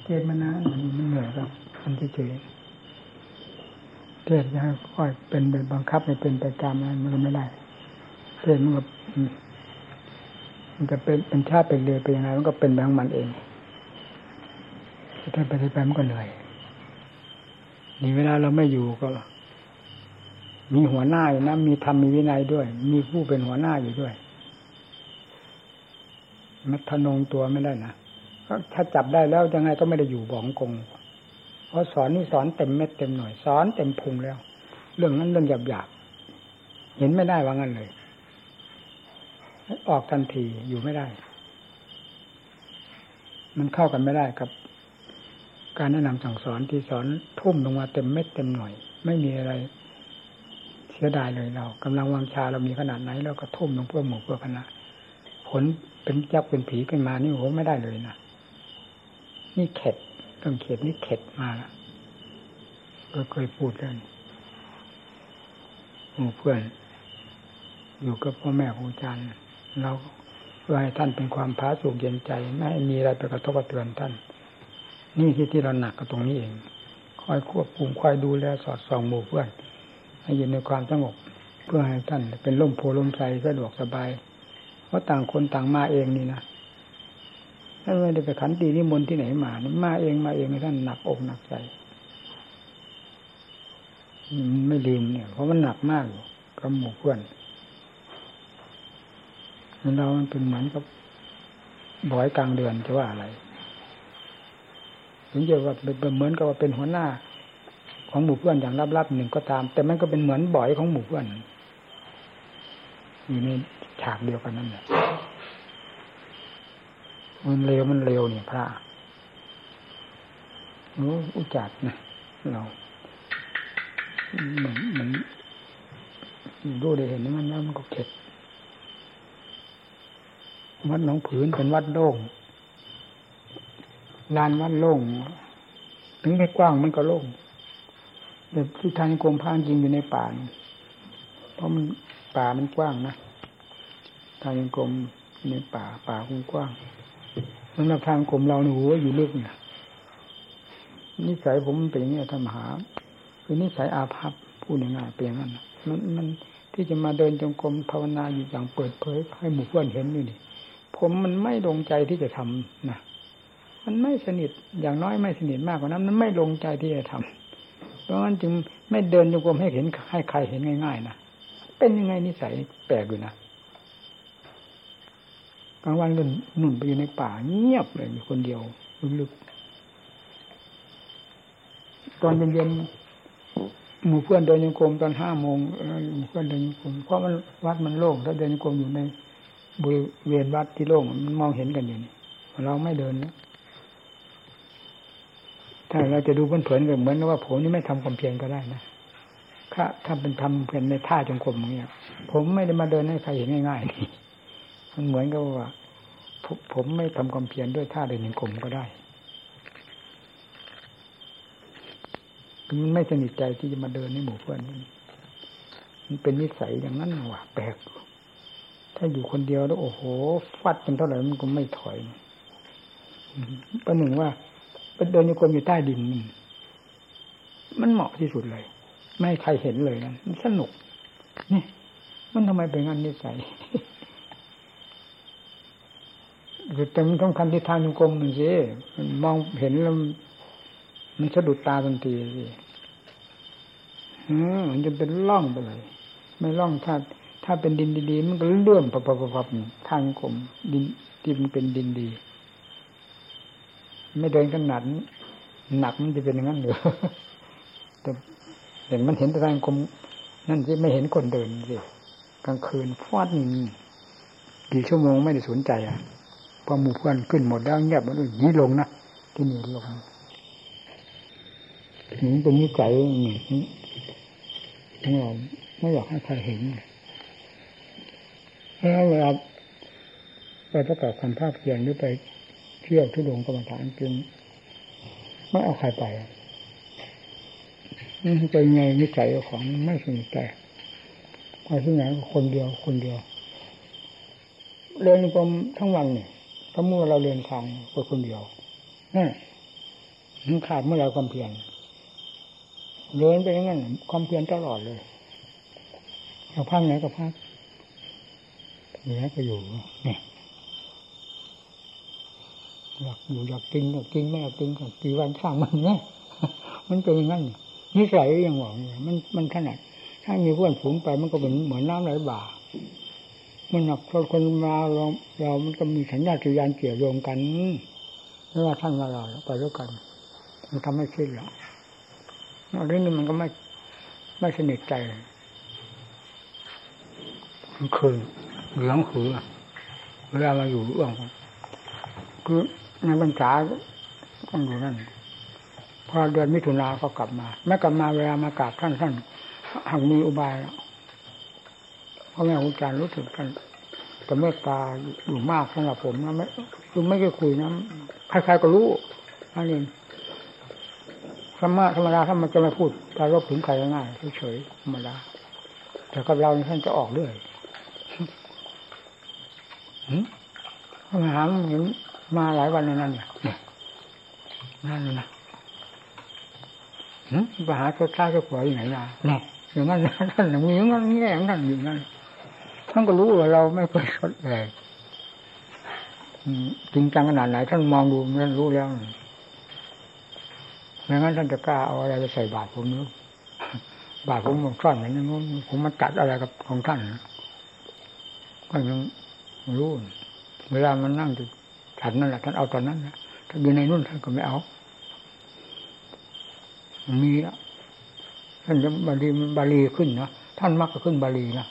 เทศมานานมันเหนื่อยครับ มันเฉยเทศจะค่อยเป็นไปบังคับให้เป็นไปตามอะไรมันก็ไม่ได้เทศมันก็มันจะเป็นเป็นชาติเป็นเรือเป็นยังไงมันก็เป็นแบบมันเองถ้าไปไปมันก็เหนื่อยนี่เวลาเราไม่อยู่ก็ มีหัวหน้าอยู่นะมีธรรมมีวินัยด้วย มีผู้เป็นหัวหน้าอยู่ด้วย มัทนงตัวไม่ได้นะถ้าจับได้แล้วยังไงก็ไม่ได้อยู่บองกง เพราะสอนนี่สอนเต็มเม็ดเต็มหน่วยสอนเต็มพุงแล้ว เรื่องนั้นเรื่องหยาบหยาบเห็นไม่ได้ว่างั้นเลย ออกทันทีอยู่ไม่ได้ มันเข้ากันไม่ได้กับ การแนะนำสั่งสอนที่สอนทุ่มลงมาเต็มเม็ดเต็มหน่วย ไม่มีอะไร เสียดายเลยเรากำลังวางชาเรามีขนาดไหนเราก็ทุ่มลงเพื่อหมู่เพื่อคณะผลเป็นยักษ์เป็นผีขึ้นมานี่โหไม่ได้เลยนะนี่เข็ด ต้องเข็ดนี่เข็ดมาแล้วก็เคยพูดเรื่องหมู่เพื่อน อยู่กับพ่อแม่ครูอาจารย์เราเพื่อให้ท่านเป็นความพาสุกเย็นใจไม่มีอะไรไปกระทบกระเทือนท่าน นี่ที่ที่เราหนักก็ตรงนี้เองคอยควบคุมคอยดูแลสอดส่องหมู่เพื่อน ให้ยินในความสงบเพื่อให้ท่านเป็นร่มโพล่มใจสะดวกสบายเพราะต่างคนต่างมาเองนี่นะ ไม่ได้ไปขันตีนิมนต์ที่ไหนมานี่มาเองมาเองท่านหนักอกหนักใจไม่ลืมเนี่ย เพราะมันหนักมากกับหมู่เพื่อนเรามันเป็นเหมือนกับบ่อยกลางเดือนจะว่าอะไรถึงจะว่าเป็นเหมือนกับว่าเป็นหัวหน้า ของหมู่เพื่อนอย่างลับๆหนึ่งก็ตาม แต่มันก็เป็นเหมือนบ่อยของหมู่เพื่อนอยู่ในฉากเดียวกันนั่นแหละ มันเร็วมันเร็วเนี่ยพระรู้อุจัดนะเราเหมันเหมือนดูได้เห็นมันแล้วมันก็เข็ดวัดหนองผืนเป็นวัดโล่งลานวัดโล่งถึงไม่กว้างมันก็โล่งแต่ที่ทางกรมพานจริงอยู่ในป่าเพราะมันป่ามันกว้างนะทางกรมในป่าป่าคงกว้าง สำหรับทางกรมเราในหัวอยู่ลึกนะนิสัยผมเป็นอย่างนี้ทำหา คือนิสัยอาภัพพูดง่ายๆเป็นอย่างนั้นมันมันที่จะมาเดินจงกรมภาวนาอยู่อย่างเปิดเผยให้หมู่เพื่อนเห็นอยู่นี่ผมมันไม่ลงใจที่จะทำนะมันไม่สนิทอย่างน้อยไม่สนิทมากกว่านั้น มันไม่ลงใจที่จะทำเพราะงั้นจึงไม่เดินจงกรมให้เห็นให้ใครเห็นง่ายๆนะเป็นยังไงนิสัยแปลกอยู่นะ กลางวันก็หนุ่นไปอยู่ในป่าเงียบเลยอยู่คนเดียวลึกๆตอนเย็นๆหมู่เพื่อนเดินยังกรมตอนห้าโมงหมู่เพื่อนเดินยังกรมเพราะมันวัดมันโล่งถ้าเดินยังกรมอยู่ในบริเวณวัดที่โล่งมันมองเห็นกันอยู่นี่เราไม่เดินนะถ้าเราจะดูเพื่อนๆก็เหมือนว่าผมนี่ไม่ทำความเพียรก็ได้นะถ้าถ้าเป็นทำเพียรในท่าจงกรมอย่างเงี้ยผมไม่ได้มาเดินให้ใครเห็นง่ายๆนี่ มันเหมือนกับว่า ผมไม่ทำความเพียรด้วยท่าเดินจงกรมก็ได้มันไม่สนิทใจที่จะมาเดินในหมู่เพื่อนมันเป็นนิสัยอย่างนั้นว่ะแปลกถ้าอยู่คนเดียวแล้วโอ้โหฟัดกันเท่าไหร่มันก็ไม่ถอยประหนึ่งว่าเดินโยกมอยู่ใต้ดินมันมันเหมาะที่สุดเลย ไม่ให้ใครเห็นเลยนะมันสนุกนี่มันทำไมเป็นงั้นนิสัย แต่มันต้องคันที่ทางโยกรมมันสิมันมองเห็นแล้วมันสะดุดตาทันทีสิมันจะเป็นล่องไปเลย ไม่ล่องถ้าถ้าเป็นดินดีๆมันก็เลื่อมปับปับปับทางกลมดินที่มันเป็นดินดี ไม่เดินขนาดหนักมันจะเป็นอย่างนั้นหรือแต่แต่มันเห็นแต่ทางกลมนั่นที่ไม่เห็นคนเดินสิกลางคืนฟาดกี่ชั่วโมงไม่ได้สนใจอะ พอหมู่เพื่อนขึ้นหมดแล้วเงียบมันนี้ลงนะที่นี่ลงนี่เป็นนิสัยนี่ของเราไม่อยากให้ใครเห็นแล้วเวลาไปประกอบความภาคเพียรหรือไปเที่ยวทุดงกรรมฐานจึงไม่เอาใครไปเป็นไงนิสัยของไม่สนใจไปที่ไหนคนเดียวคนเดียวเรียนกรมทั้งวันเนี่ย ถ้าเมื่อเราเรียนทางไปคนเดียวนั่นมันขาดเมื่อเราความเพียรเดินไปอย่างนั้นความเพียรตลอดเลยเราพักไหนก็พักอยู่ไหนก็อยู่เนี่ยอยากอยู่อยากกินอยากกินไม่อยากกินก็กี่วันสร้างมันเนี่ยมันเป็นอย่างนั้นนิสัยยังหวังมันมันขนาดถ้ามีเพื่อนฝูงไปมันก็เป็นเหมือนน้ำไหลบ่า มันหนักคนคนมาเราเรามันก็มีสัญญาสัญญาณเกี่ยวโยงกันไม่ว่าท่านมาเราไปด้วยกัน มันทำให้คิดแล้วเรื่องนี้มันก็ไม่ไม่สนิทใจมันคืนเหลืองขือเวลามาอยู่เอื้องคือในบรรษาก็อยู่นั่นพอเดือนมิถุนาก็กลับมาแม้กลับมาเวลามากราบท่านท่านหากมีอุบายแล้ว พ่อแม่ครูอาจารย์รู้สึกกันแต่เมตตาอยู่มากสำหรับผมนะไม่คือไม่ได้คุยนะใครๆก็รู้อันนี้ธรรมะธรรมดาถ้ามันจะไม่พูดถ้ารบถึงใครง่ายเฉยๆธรรมดาแต่กับเราท่านจะออกเรื่อยมาหาเห็นมาหลายวันแล้วนั่นเนี่ยนั่นนะไปหาเจ้าชายเจ้าผัวอยู่ไหนนะเนี่ยอย่างนั้นท่านมีอย่างนั้นแง่อย่างนั้นอยู่นั่น ท่านก็รู้ว่าเราไม่เคยสดเลยจริงจังขนาดไหนท่านมองดูท่านรู้แล้วไม่งั้นท่านจะกล้าเอาอะไรไปใส่บาตรผมหรือบาตรผมผมซ่อนอย่างนี้ผมมาจัดอะไรกับของท่านก็ยังรู้เวลามันนั่งฉันนั่นแหละท่านเอาตอนนั้นนะถ้าอยู่ในนู่นท่านก็ไม่เอามีแล้วท่านจะบาลีบาลีขึ้นนะท่านมักจะขึ้นบาลีนะ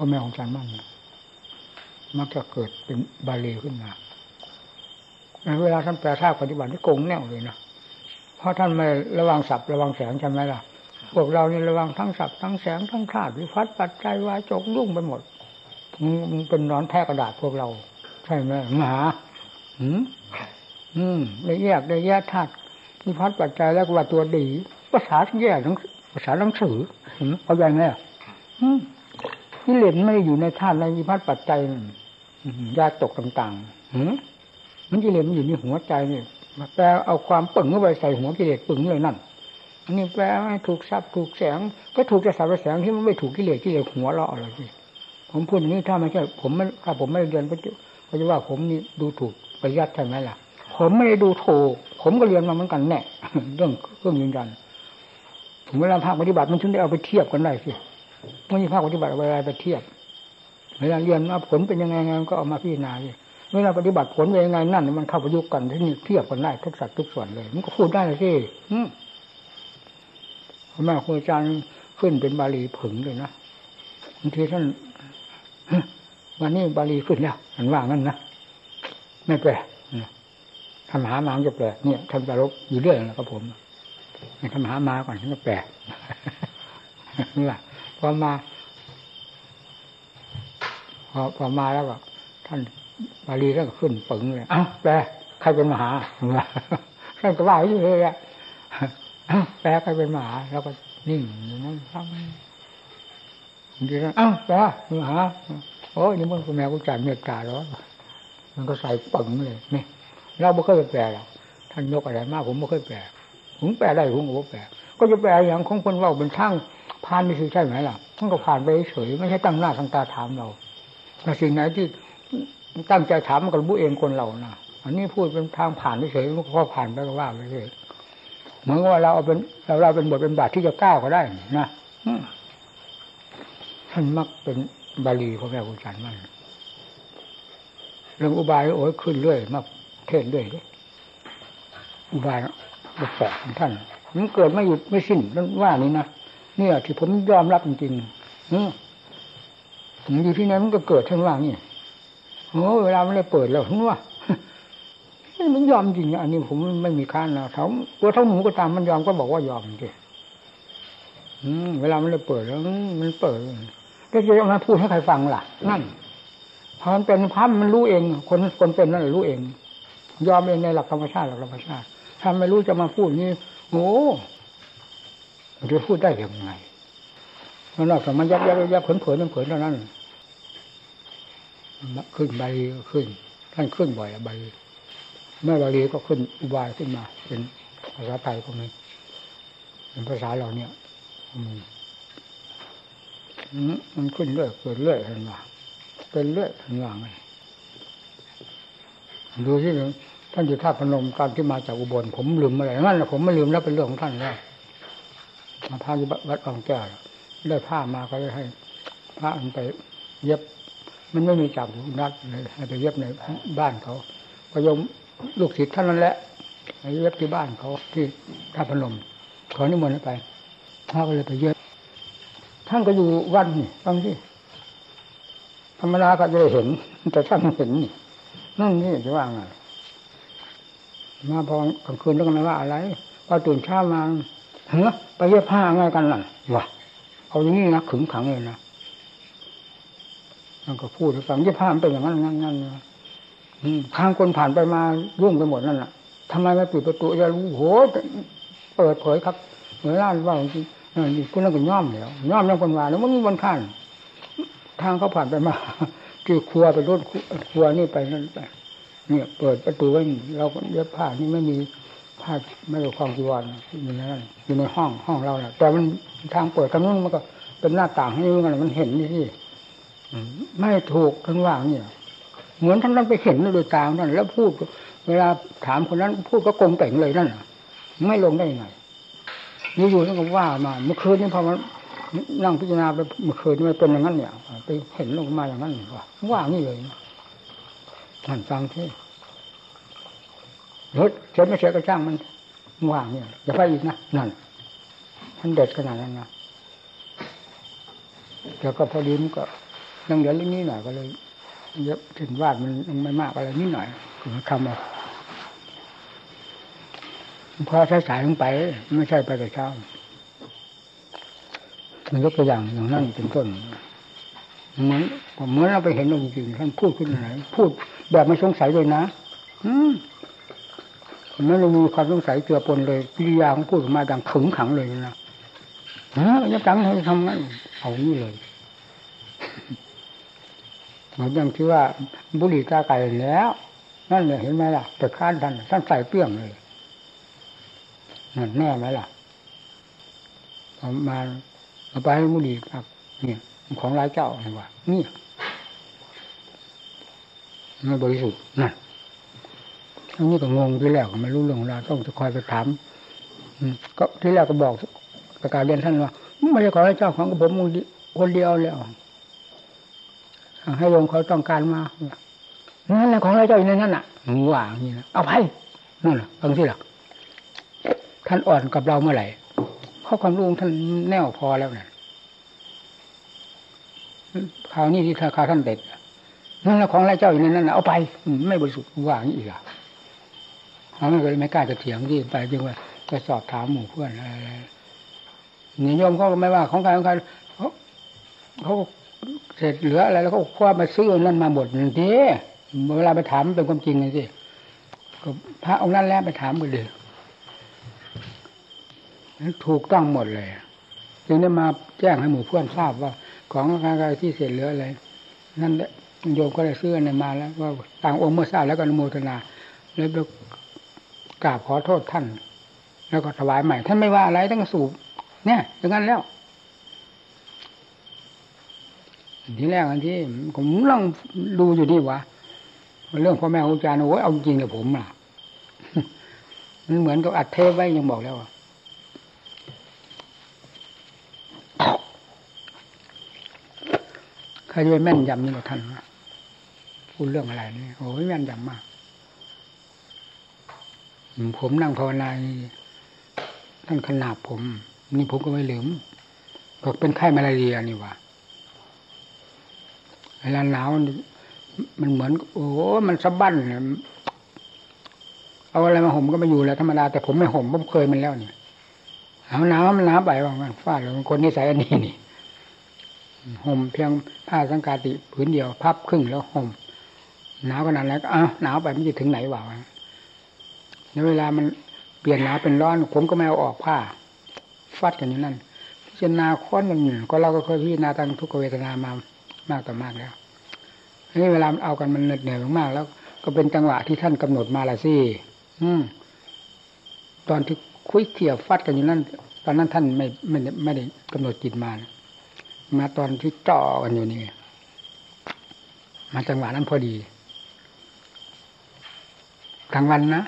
พ่อแม่ของฉันมั่นนะมักจะเกิดเป็นบาลีขึ้นมาเวลาท่านแปลท่าปฏิบัติที่โกงแน่วเลยนะเพราะท่านไม่ระวังศัพท์ระวังแสงใช่ไหมล่ะพวกเรานี่ระวังทั้งสับทั้งแสงทั้งธาตุวิพัฒน์ปัจจัยวายจกยุ่งไปหมดมันเป็นนอนแท้กระดาษพวกเรา ใช่ไหมมหาอืมอืมได้แยกได้แยกธาตุวิพัฒน์ปัจจัยแล้วก็ว่าตัวดี ภาษาแยกทั้งภาษาหนังสือเอาอย่างนี้ นี่เลนไม่ได้อยู่ในธาตุในวิพัฒน์ปัจจัยยาตกต่างๆมันกิเลสมันอยู่ในหัวใจนี่แปลเอาความปึงเข้าไปใส่หัวกิเลสปึงเลยนั่น อันนี้แปลให้ถูกซับถูกแสง ก็ถูกจะสับแสงที่มันไม่ถูกกิเลสกิเลสหัวเราอะไรที่ผมพูดอย่างนี้ถ้าไม่ใช่ผมไม่ถ้าผมไม่เรียนก็จะว่าผมนี่ดูถูกประยัดใช่ไหมล่ะ ผมไม่ได้ดูถูก ผมก็เรียนมาเหมือนกันแน่เรื่องเรื่องยืนยันถึงเวลาภาคปฏิบัติมันถึงได้เอาไปเทียบกันได้สิ ไม่มีภาคปฏิบัติเอาอะไรไปเทียบเวลาเรียนว่าผลเป็นยังไงไงก็เอามาพิจารณาสิเวลาปฏิบัติผลเป็นยังไงนั่น มันเข้าประยุกต์กันที่นี่เทียบกันได้ทุกสัตว์ทุกส่วนเลย มันก็พูดได้เลยสิพระแม่ครูอาจารย์ขึ้นเป็นบาลีผึ่งเลยนะบางทีท่านวันนี้บาลีขึ้นแล้วหันว่างั้นนะไม่แปลทำหามาจะแปลเนี่ยท่านจะรบอยู่เรื่อยนะครับผมทำหามาก่อนท่านก็แปลนี่แหละ พอมาพอพอมาแล้วก็ท่านบาลีท่านก็ขึ้นปึงเลยอ้าวแปลใครเป็นมหาท่านก็ว่าอยู่เลยอะแปลใครเป็นมหา แล้วก็นิ่งนั่งฟังดีนะอ้าวแปลมหาโอ้ยนี่มันคุณแม่กุจารเมตตาแล้วมันก็ใส่ปึงเลยนี่เราไม่เคยแปลหรอกท่านยกอะไรมากผมไม่เคยแปลผมแปลได้ผมก็แปลก็จะแปลอย่างของคนว่าเป็นช่าง ผ่านนี่คือใช่ไหมล่ะท่านก็ผ่านไปเฉยไม่ใช่ตั้งหน้าตั้งตาถามเราแต่สิ่งไหนที่ตั้งใจถามมันก็รู้เองคนเรานะอันนี้พูดเป็นทางผ่านเฉยมันก็ผ่านไปก็ว่าไปเลยเหมือนว่าเราเอาเป็นเราเราเป็นบทเป็นบาทที่จะก้าวก็ได้นะท่านมักเป็นบาลีของแม่ครูจันทร์มันเรื่องอุบายโอ้ยขึ้นเรื่อยมาเทศเรื่อยอุบายแปลกของท่านมันเกิดไม่หยุดไม่สิ้นนั่นว่านี่นะ เนี่ยที่ผมยอมรับจริงๆอืมอยู่ที่ไหนมันก็เกิดท่านว่านี่โอ้เวลามันเลยเปิดแล้วท่านว่ามันยอมจริงอันนี้ผมไม่มีค้านนะเขาตัวเท่าหมูก็ตามมันยอมก็บอกว่ายอมจริงเวลามันเลยเปิดแล้วมันเปิดแล้วจะมาพูดให้ใครฟังล่ะ นั่นพอมันเป็นพับมันรู้เอง คนคนเป็นนั่นรู้เอง ยอมเองในหลักธรรมชาติหลักธรรมชาติถ้าไม่รู้จะมาพูดนี่โอ้ จะพูดได้ยังไงมันนอกจากมันยับยับยับเผลอเผลอเผลอเท่านั้นขึ้นใบขึ้น ท่านขึ้นบ่อยใบแม่บาลีก็ขึ้นอุบายขึ้นมา เป็นภาษาไทยก็มีเป็นภาษาเราเนี่ยมันขึ้นเรื่อยเกิดเรื่อยเห็นว่าเป็นเรื่อยเห็นว่าไงดูที่ท่านอยู่ท่าพนมตอนที่มาจากอุบลผมลืมอะไรนั่นแหละผมไม่ลืมแล้วเป็นเรื่องของท่านแล้ว มาพาอยู่วัดองแก้วได้ผ้ามาก็เลยให้พระมันไปเย็บ มันไม่มีจับนัดเลยให้ไปเย็บในบ้านเขาก็ยมลูกศิษย์ท่านนั้นแหละไปเย็บที่บ้านเขาที่ท่าพนมขอนิมนต์ไปพระก็เลยไปเย็บท่านก็อยู่วันนี่ฟังสิธรรมดาก็จะเห็น แต่ท่านเห็นนี่นั่นนี่จะว่าไงมาพอกลางคืนแล้วก็ไม่ว่าอะไรพอตื่นเช้ามา เฮ้ยไปเย็บผ้าไงกันล่ะวะเอาอย่างนี้นะขึงขังเลยนะมันก็พูดให้ฟังเย็บผ้ามันเป็นอย่างนั้นงั้นงั้นข้างคนผ่านไปมารุ่งไปหมดนั่นแหละทำไมไม่ปิดประตูจะรู้โหเปิดเผยครับ เหมือนร้านว่าจริงนี่คุณนั่นก็ย่อมแล้วย่อมยังคนว่าแล้วมันมีบนข้านทางเขาผ่านไปมาที่ครัวไปรถครัวนี่ไปนั่นไปเนี่ยเปิดประตูไว้เราเย็บผ้านี่ไม่มี ผ้าไม่ได้คลองจีวรอยู่ในนั้นอยู่ในห้องห้องเราแหละแต่มันทางเปิดทางนู้นมันก็เป็นหน้าต่างให้มันมันเห็นนี่ที่ไม่ถูกทั้งว่างเนี่ย เหมือนท่านนั้นไปเห็นโดยตานั่นแล้วพูด เวลาถามคนนั้น พูดก็โกงแต่งเลยนั่นไม่ลงได้ไงอยู่ๆนั่นก็ว่ามาเมื่อคืนนี้พอมันนั่งพิจารณาไปเมื่อคืนนี้เป็นอย่างนั้นเนี่ยไปเห็นลงมาอย่างนั้นว่าว่านี่เลยท่านฟังที่ รถเช็ดไม่เช็ดก็ช่างมันว่างเนี่ยอย่าไปอีกนะนั่นมันเด็ดขนาดนั้นนะแต่ก็พอดีมันก็ยังเหลือเรื่องนี้หน่อยก็เลยเยอะถึงวาดมันไม่มากอะไรนิดหน่อยคือทำเอาพอใช้สายลงไป ไม่ใช่ไปแต่เช้ามันยกตัวอย่างอย่างนั้นเป็นต้นเหมือนเหมือนเราไปเห็นองค์จริงท่านพูดขึ้นไหนพูดแบบไม่สงสัยเลยนะ อืม ไม่ได้มีความสงสัยเจือปนเลยกิริยาของพูดออกมาดังขึงขังเลยนะฮะยับยั้งให้ทำงั้นเอานี่เลยเหมือนอย่างที่ว่าบุหรี่ตาไก่แล้ว นั่นเลยเห็นไหมล่ะไปค้านท่านท่านใส่เปรี้ยงเลยนั่นแน่ไหมล่ะเอามาเอาไปให้บุหรี่ครับ เนี่ยของร้ายเจ้าเห็นว่านี่ไม่บริสุทธิ์นั่น อันนี้ก็งงที่แรกก็ไม่รู้เรื่องราวต้องจะคอยไปถามก็ที่แรกก็บอกประกาศเรียนท่านว่าไม่ใช่ของร้เจ้าของกผมคนเดียวแล้วให้โยมเขาต้องการมานั่นแหละของร้าเจ้าอยู่ในนั้นอะว่าอย่างนี้นะเอาไปนั่นแหละบางที่หลักท่านอ่อนกับเราเมื่อไหร่ข้อความรู้ท่านแน่วพอแล้วเนี่ยคราวนี้ที่ท่าท่านเด็ดนั่นแหละของไรเจ้าอยู่ในนั้นอะเอาไป ไม่บริสุทธิ์ว่าอย่างนี้อีกอะ เขาไม่เคยไม่กล้าจะเถียงที่ไปจึงว่าไปสอบถามหมู่เพื่อนอะไรนี่โยมเขาไม่ว่าของใครของใครเขาเขาเสร็จเหลืออะไรแล้วเขาคว้ามาซื้อนั่นมาหมดทีเวลาไปถามเป็นความจริงเลยสิก็พระองค์นั้นแล้วไปถามกันเลยถูกต้องหมดเลยจึงได้มาแจ้งให้หมู่เพื่อนทราบว่า ของอะไรที่เสร็จเหลืออะไร นั่นแหละโยมก็ได้ซื้อในมาแล้วว่าต่างองค์เมื่อทราบแล้วก็นโมทนา แล้ว กราบขอโทษท่าน แล้วก็ถวายใหม่ ท่านไม่ว่าอะไรตั้งสูบเนี่ยอย่างนั้นแล้วทีแรกอันที่ผมนั่งดูอยู่นี่วะเรื่องพ่อแม่อาจารย์โอ้ยเอาจริงเลยผมล่ะมันเหมือนกับอัดเทปไว้ยังบอกแล้วใครจะไปแม่นยำนี่กับท่านพูดเรื่องอะไรนี่โอ้ยแม่นยำมาก ผมนั่งภาวนาท่านขนาบผม นี่ผมก็ไม่ลืมก็เป็นไข้มาลาเรียนี่วะเวลาหนาวมันเหมือน โอ้มันสะบั้นเอาอะไรมาห่มก็ไม่อยู่แล้วธรรมดาแต่ผมไม่ห่มผมเคยมันแล้วเนี่ยหนาวหนาวมันหนาวไปว่ามันฟาดเลยคนนิสัยอันนี้นี่ห่มเพียงผ้าสังกาติผืนเดียว พับครึ่งแล้วห่มหนาวขนาดนั้นก็อ้าวหนาวไปไมันจะถึงไหนวะ ในเวลามันเปลี่ยนหนาวเป็นร้อน ผมก็ไม่เอาออกผ้าฟัดกันอยู่นั่นพิจารณาค้อนกันก็เราก็เคยพิจารณาทางทุกเวทนามามากต่อมากแล้วนี่เวลาเอากันมันเหน็ดเหนื่อยมากๆแล้ว ก็เป็นจังหวะที่ท่านกำหนดมาละสิอืมตอนที่คุยเขี่ยฟัดกันอยู่นั่นตอนนั้นท่านไม่ไม่ไม่ได้กำหนดจิตมานะมาตอนที่จ่อกันอยู่นี่มาจังหวะนั้นพอดีกลางวันนะ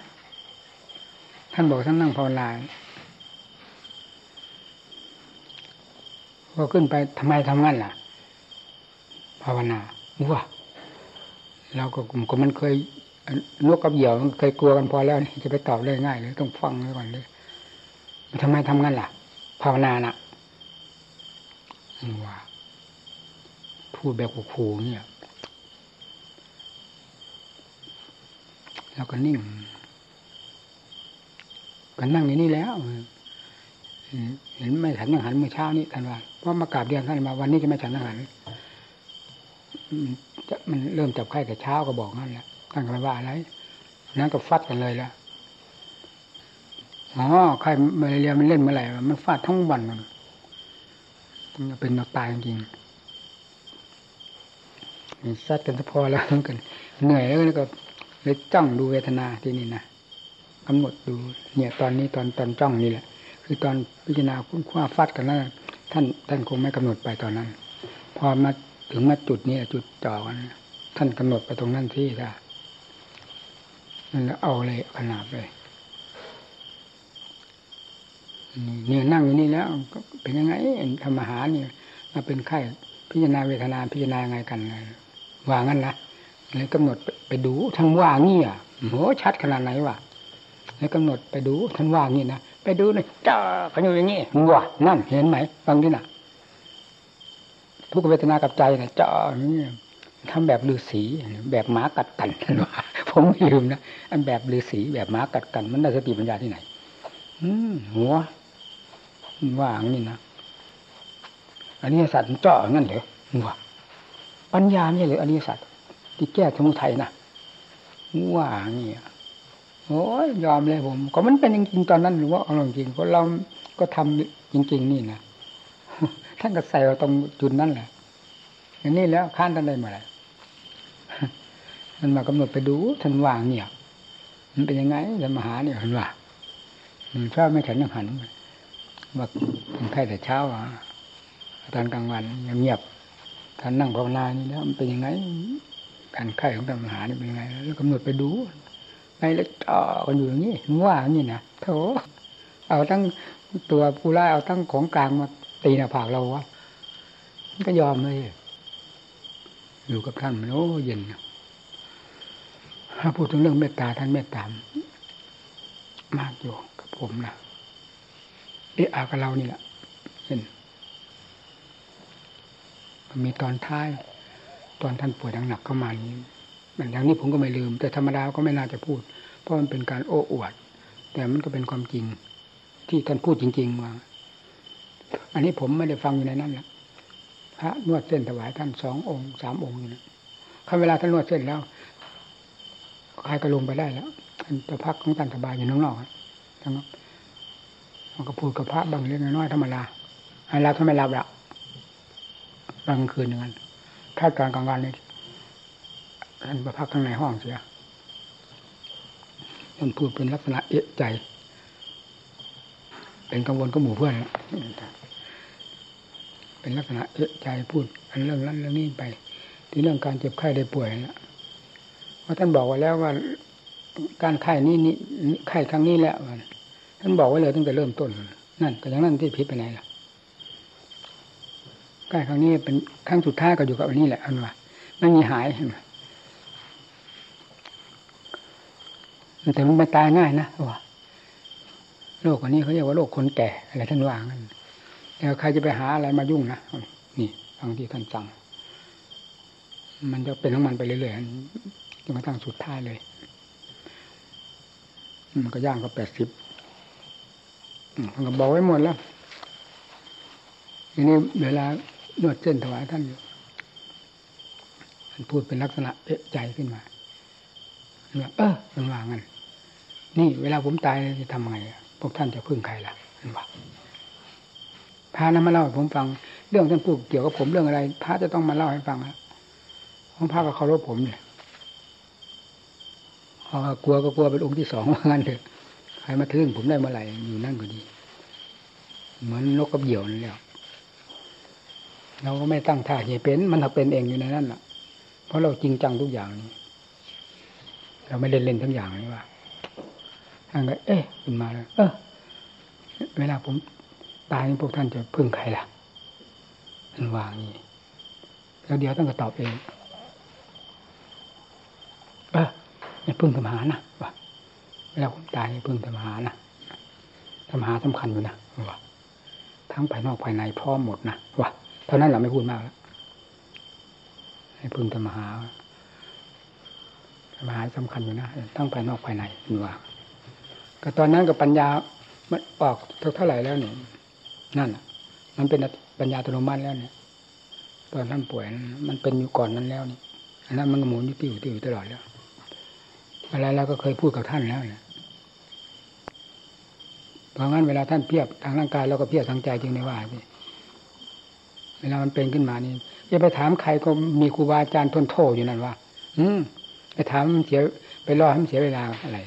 ท่านบอกท่านนั่งภาวนาพอขึ้นไปทำไมทำงั้นล่ะ ภาวนาว่าเราก็กลุ่มก็มันเคยนกกับเหยี่ยวมันเคยกลัวกันพอแล้วนี่จะไปตอบได้ง่ายเลยต้องฟังไว้ก่อนเลยทำไมทำงั้นล่ะ ภาวนาน่ะว่าพูดแบบขู่ๆเนี่ย แล้วก็นิ่ง ก็นั่งในนี้แล้วเห็นไม่ฉันอาหารเมื่อเช้านี้ท่านว่าเพราะมากราบเรียนท่านมาวันนี้จะไม่ฉันอาหารจะมันเริ่มจับไข้แต่เช้าก็บอกนั่นแหละท่านก็ไม่ว่าอะไรนั้นก็ฟัดกันเลยล้วอ๋อใครมาเรียนมันเล่นเมื่อไหร่มันฟาดทั้งวันมันเป็นนกตายจริงซัดกันพอแล้วกันเหนื่อยแล้วก็เลยจ้องดูเวทนาที่นี่นะ กำหนดดูเนี่ยตอนนี้ตอนตอนจ้องนี่แหละ คือตอนพิจารณาคุ้นคว้าฟัดกันแล้วท่านท่านคงไม่กำหนดไปตอนนั้น พอมาถึงมาจุดนี้จุดจ่อกันท่านกำหนดไปตรงนั้นที่ถ้นั่นแล้วเอาเลยขนาดเลยเนี่ยนั่งอยู่นี่แล้วเป็นยังไงทำอาหารเนี่ยมาเป็นไข้พิจารณาเวทนาพิจารณาไงกันวางั้นนะเลยกำหนดไปดูท่านว่างี้อะโหชัดขนาดไหนวะ แล้วกำหนดไปดูท่านว่างี้นะไปดูนะจ้ากันอยู่อย่างนี้ว่านั่นเห็นไหมฟังดิน่ะทุกเวทนากับใจนะจ้านี่ทำแบบฤาษีแบบหมากัดกันว่าผมลืมนะอันแบบฤาษีแบบหมากัดกัน มันได้สติปัญญาที่ไหน อืมหัวว่างนี่นะอริยสัจมันเจาะงั้นเหรอว่าปัญญาไม่ใช่หรืออริยสัจที่แก้สมุทัยนะว่างี้ โอ้ยยอมเลยผม ก็มันเป็นจริงๆตอนนั้นหรือว่าเอาจริงเพราะเราก็ทำจริง ๆ นี่นะท่านก็ใส่เราตรงจุดนั้นแหละอย่างนี้แล้วข้านท่านได้มาแล้วมันมากำหนดไปดูท่านวางเนี่ย มันเป็นยังไงจะมาหาเนี่ยเห็นว่าชอบไม่แข็งยังหันว่าเป็นไข้แต่เช้าอะตอนกลางวันเงียบท่านนั่งภาวนานี่แล้วมันเป็นยังไงการไข้ของธรรมหานี่เป็นยังไงแล้วกำหนดไปดู ไงแล้วจ่อกันอยู่อย่างนี้ว่านี่นะโถเอาตั้งตัวผู้ร้ายเอาตั้งของกลางมาตีหน้าผากเราวะก็ยอมเลยอยู่กับท่านโอ้เย็นถ้าพูดถึงเรื่องเมตตาท่านเมตตามากอยู่กับผมนะเอะอากับเรานี่แหละเห็นมีตอนท้าย ตอนท่านป่วยหนักๆเข้ามานี้มัน อย่างนี้ผมก็ไม่ลืม แต่ธรรมดาก็ไม่น่าจะพูด เพราะมันเป็นการโอ้อวด แต่มันก็เป็นความจริง ที่ท่านพูดจริงๆว่าอันนี้ผมไม่ได้ฟังอยู่ในนั้นแหละพระนวดเส้นถวายท่านสององค์สามองค์นี่นะข้าเวลาท่านนวดเส้นแล้วใครก็ลงไปได้แล้วจะพักของท่านสบายอยู่น้องนอกทั้งนั้นมันก็พูดกับพระบางเล็กน้อยธรรมดาให้รับถ้าไม่รับละบางคืนอย่างนั้นถ้าการกลางวันนี่ท่านไปพักข้างในห้องเสียท่านพูดเป็นลักษณะเอะใจ เป็นกังวลก็หมู่เพื่อนเป็นลักษณะเอะใจพูดอันเรื่องนั้นเรื่องนี้ไป ที่เรื่องการเจ็บไข้ได้ป่วยนะเพราะท่านบอกไว้แล้วว่า การไข้นี้นี่ไข้ครั้งนี้แหละท่านบอกไว้เลยตั้งแต่เริ่มต้นนั่นก็อย่างนั้นที่พิษไปไหนล่ะไข้ครั้งนี้เป็นครั้งสุดท้ายก็อยู่กับอันนี้แหละอันว่าไม่มีหายเห็นไหม แต่มันไม่ตายง่ายนะว่าโรคอันนี้เขาเรียกว่าโรคคนแก่อะไรท่านว่างั้นแล้วใครจะไปหาอะไรมายุ่งนะนี่บางที่ท่านสั่งมันจะเป็นของมันไปเรื่อยๆจนกระทั่งสุดท้ายเลย มันก็ย่างก็แปดสิบมันก็บอกไว้หมดแล้วทีนี้เวลานวดเส้นถวายท่านอยู่ท่านพูดเป็นลักษณะเอะใจขึ้นมาเออมันว่างั้น นี่เวลาผมตายจะทำไงพวกท่านจะพึ่งใครล่ะมันว่าพระนั้นมาเล่าให้ผมฟัง เรื่องท่านพูดเกี่ยวกับผมเรื่องอะไร พระจะต้องมาเล่าให้ฟังครับของพระก็เคารพผมเนี่ยกลัวก็กลัวเป็นองค์ที่สองว่างั้นเถอะใครมาทึ่งผมได้เมื่อไหร่อยู่นั่นก็ดี เหมือนนกกับเหยี่ยวนั่นแหละเราก็ไม่ตั้งท่าเหตุเป็น มันเป็นเองอยู่ในนั้นแหละเพราะเราจริงจังทุกอย่างนี้เราไม่เล่นเล่นทั้งอย่างนี่ว่า ท่านก็เอ๊ะขึ้นมาแล้วเออเวลาผมตายพวกท่านจะพึ่งใครล่ะมันวางนี้แล้วเดี๋ยวต้องก็ตอบเองเออไม่พึ่งธรรมหานะว่าเวลาผมตายพึ่งธรรมหานะธรรมหาสำคัญอยู่นะว่าทั้งภายนอกภายในพร้อมหมดนะว่าเท่านั้นเราไม่พูดมากแล้วให้พึ่งธรรมหาธรรมหาสำคัญอยู่นะทั้งภายนอกภายในว่า ก็ตอนนั้นกับปัญญามันออกเท่าไหร่แล้วเนี่ยนั่นมันเป็นปัญญาอัตโนมัติแล้วเนี่ยตอนท่านป่วยมันเป็นอยู่ก่อนนั้นแล้วนี่อันนั้นมันก็หมุนอยู่ที่อยู่ที่อยู่ตลอดแล้วอะไรเราก็เคยพูดกับท่านแล้วเนี่ยเพราะงั้นเวลาท่านเพียบทางร่างกายเราก็เพียบทางใจจริงในว่าสิเวลามันเป็นขึ้นมานี่จะไปถามใครก็มีครูบาอาจารย์ทนโทษอยู่นั่นว่า อืมไปถามมันเสียไปรอให้มันเสียเวลาอะไร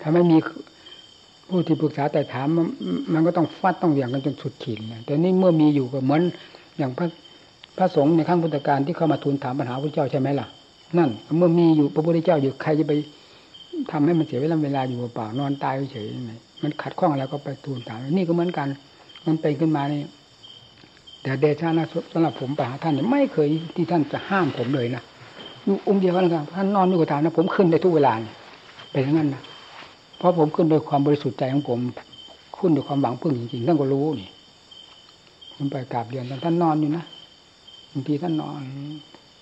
ถ้าไม่มี ผู้ที่ปรึกษาแต่ถามมันก็ต้องฟาดต้องอย่างกันจนสุดขีดแต่นี่เมื่อมีอยู่ก็เหมือนอย่างพระพระสงฆ์ในขั้งพุทธการที่เข้ามาทูลถามปัญหาพระเจ้าใช่ไหมล่ะ นั่น เมื่อมีอยู่พระพุทธเจ้าอยู่ใครจะไปทำให้มันเสียเวลาเวลาอยู่เปล่านอนตายเฉยไหมมันขัดข้องแล้วก็ไปทูลถามนี่ก็เหมือนกัน มันเป็นขึ้นมานี่แต่เดชานะสำหรับผมไปหาท่านไม่เคยที่ท่านจะห้ามผมเลยนะอยู่องค์เดียวกันครับท่านนอนอยู่กับท่านนะผมขึ้นได้ทุกเวลาเป็นอย่างนั้นนะ เพราะผมขึ้นโดยความบริสุทธิ์ใจของผมขึ้นด้วยความหวังพึ่งจริงๆท่านก็รู้นี่ผมไปกราบเรียนตอนท่านนอนอยู่นะบางทีท่านนอน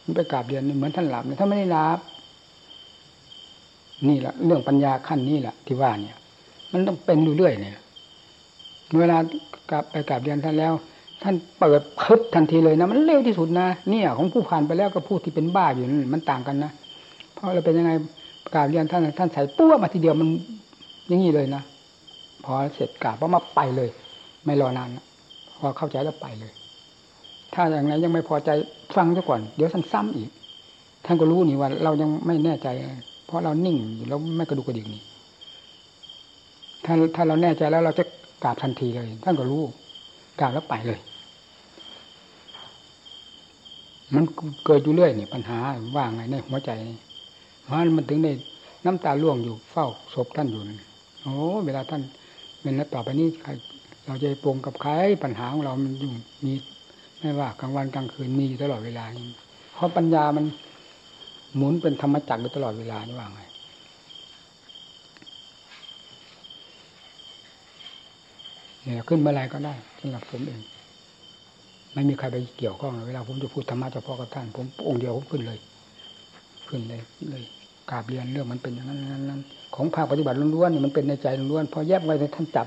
ผมไปกราบเรียนเหมือนท่านหลับเนี่ยถ้าไม่ได้หลับนี่แหละเรื่องปัญญาขั้นนี้แหละที่ว่าเนี่ย มันต้องเป็นอยู่เรื่อยเนี่ยเวลากลับไปกราบเรียนท่านแล้ว ท่านเปิดพึบทันทีเลยนะ มันเร็วที่สุดนะเนี่ย ของผู้ผ่านไปแล้วกับผู้ที่เป็นบ้าอยู่นั่นมันต่างกันนะเพราะเราเป็นยังไงกราบเรียนท่านท่านใส่ปั้วมาทีเดียวมัน อย่างนี้เลยนะพอเสร็จกราบก็มาไปเลย ไม่รอนานนะพอเข้าใจแล้วไปเลย ถ้าอย่างไรยังไม่พอใจฟังซะก่อน เดี๋ยวท่านซ้ำอีก ท่านก็รู้นี่ว่า เรายังไม่แน่ใจ เพราะเรานิ่งอยู่แล้วไม่กระดุกกระดิกนี่ถ้าถ้าเราแน่ใจแล้วเราจะกราบทันทีเลย ท่านก็รู้กราบแล้วไปเลย มันเกิดอยู่เรื่อยนี่ปัญหาว่าไงในหัวใจเพราะมันถึงได้น้ำตาล่วงอยู่เฝ้าศพท่านอยู่ โอ้เวลาท่านเป็นแล้วต่อไปนี้ใครเราจะปรงกับใครปัญหาของเรามันอยู่มีไม่ว่ากลางวันกลางคืนมีอยู่ตลอดเวลาเพราะปัญญามันหมุนเป็นธรรมจักรอยู่ตลอดเวลานี่ว่าไงเนี่ยขึ้นเมื่อไรก็ได้สำหรับผมเองไม่มีใครไปเกี่ยวข้องเวลาผมจะพูดธรรมะเฉพาะกับท่าน ผมองค์เดียวผมขึ้นเลย ขึ้นเลยเลยกราบเรียนเรื่องมันเป็นอย่างนั้นนั้น ของภาคปฏิบัติล้วนๆนี่มันเป็นในใจล้วนพอแยบไว้ท่านจับ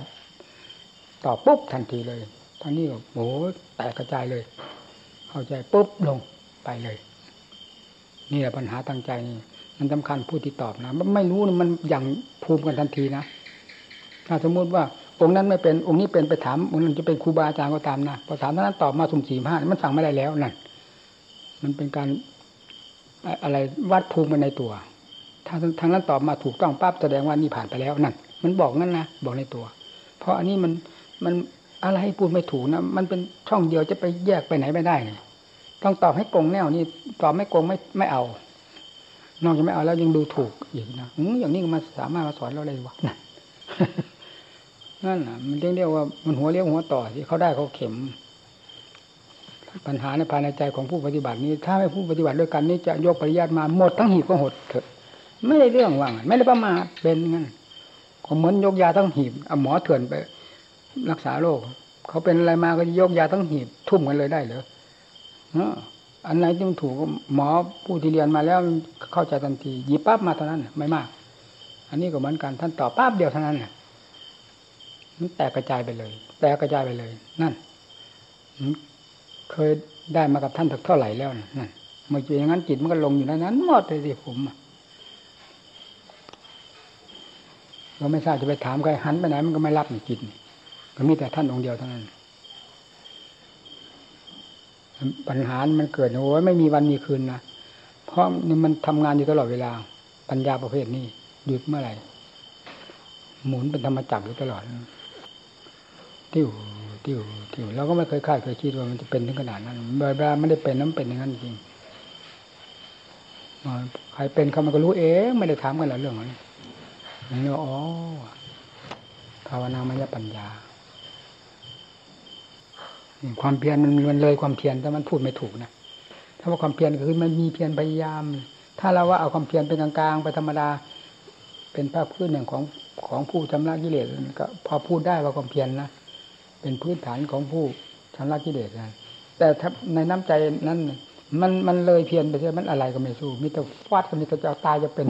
ต่อปุ๊บทันทีเลยท่านนี้ก็โอ้แตกกระจายเลย เข้าใจปุ๊บลงไปเลยนี่แหละปัญหาตั้งใจนี่มันสำคัญผู้ที่ตอบนะไม่รู้มันอย่างภูมิกันทันทีนะถ้าสมมุติว่าองค์นั้นไม่เป็นองค์นี้เป็นไปถามองค์นั้นจะเป็นครูบาอาจารย์ก็ตามนะพอถามท่านั้นตอบมาสุ่มสี่ห้ามันฟังไม่ได้แล้วนั่นมันเป็นการอะไรวัดภูมิมันในตัว ถ้าทางนั้นตอบมาถูกต้องปั๊บแสดงว่านี่ผ่านไปแล้วนั่นมันบอกงั้นนะบอกในตัว เพราะอันนี้มันมันอะไรให้พูดไม่ถูกนะมันเป็นช่องเดียวจะไปแยกไปไหนไม่ได้เนี่ยต้องตอบให้กงแนวนี่ตอบไม่กงไม่ไม่เอา นอกจากไม่เอาแล้วยังดูถูกอีกนะอย่างนี้มาสามารถมาสอนเราเลยวะนั่นน่ะมันเรียกเรียกว่ามันหัวเลี้ยวหัวต่อที่เขาได้เขาเข็ม ปัญหาในภายในใจของผู้ปฏิบัตินี้ ถ้าไม่ผู้ปฏิบัติด้วยกันนี้จะยกปริยัติมาหมดทั้งหีบก็หดเถอะ ไม่ได้เรื่องว่างไม่ได้ประมาทเป็นงั้นก็เหมือนยกยาทั้งหีบเอาหมอเถื่อนไป รักษาโรคเขาเป็นอะไรมาก็ยกยาทั้งหีบ ทุ่มกันเลยได้เหรออันไหนที่มันถูกหมอผู้ที่เรียนมาแล้วเข้าใจทันทีหยิบปั๊บมาเท่านั้นไม่มาก อันนี้ก็เหมือนกันท่านตอบปั๊บเดียวเท่านั้นเนี่ยมันแตกกระจายไปเลย แตกกระจายไปเลย นั่นเคยได้มากับท่านเท่าไหร่แล้วนั่นเมื่ออย่างนั้นจิตมันก็ลงอยู่ในนั้นหมดเลยสิผม เราไม่ทราบจะไปถามใครหันไปไหนมันก็ไม่รับในจิตก็มีแต่ท่านองค์เดียวเท่านั้นปัญหามันเกิดโอ้ยไม่มีวันมีคืนนะเพราะนี่มันทำงานอยู่ตลอดเวลา ปัญญาประเภทนี้หยุดเมื่อไหร่หมุนเป็นธรรมจักรอยู่ตลอดติ้วติ้วติ้วเราก็ไม่เคยคาดเคยคิดว่ามันจะเป็นถึงขนาดนั้นเวลาไม่ได้เป็นน้ำเป็นอย่างนั้นจริงใครเป็นเขามันก็รู้เองไม่ได้ถามกันหรอเรื่องนี้ นี่อ๋อภาวนามยปัญญาความเพียรมันมันเลยความเพียรแต่มันพูดไม่ถูกนะถ้าว่าความเพียรคือมันมีเพียรพยายาม ถ้าเราว่าเอาความเพียรเป็นกลางๆไปธรรมดา เป็นภาพพื้นหนึ่งของของผู้ชำระกิเลสก็พอพูดได้ว่าความเพียรนะเป็นพื้นฐานของผู้ชำระกิเลสนะแต่ถ้าในน้ำใจนั้นมันมันเลยเพียรไปใช่มันอะไรก็ไม่สู้มีแต่ฟาดกันมีแต่จะตายจะเป็น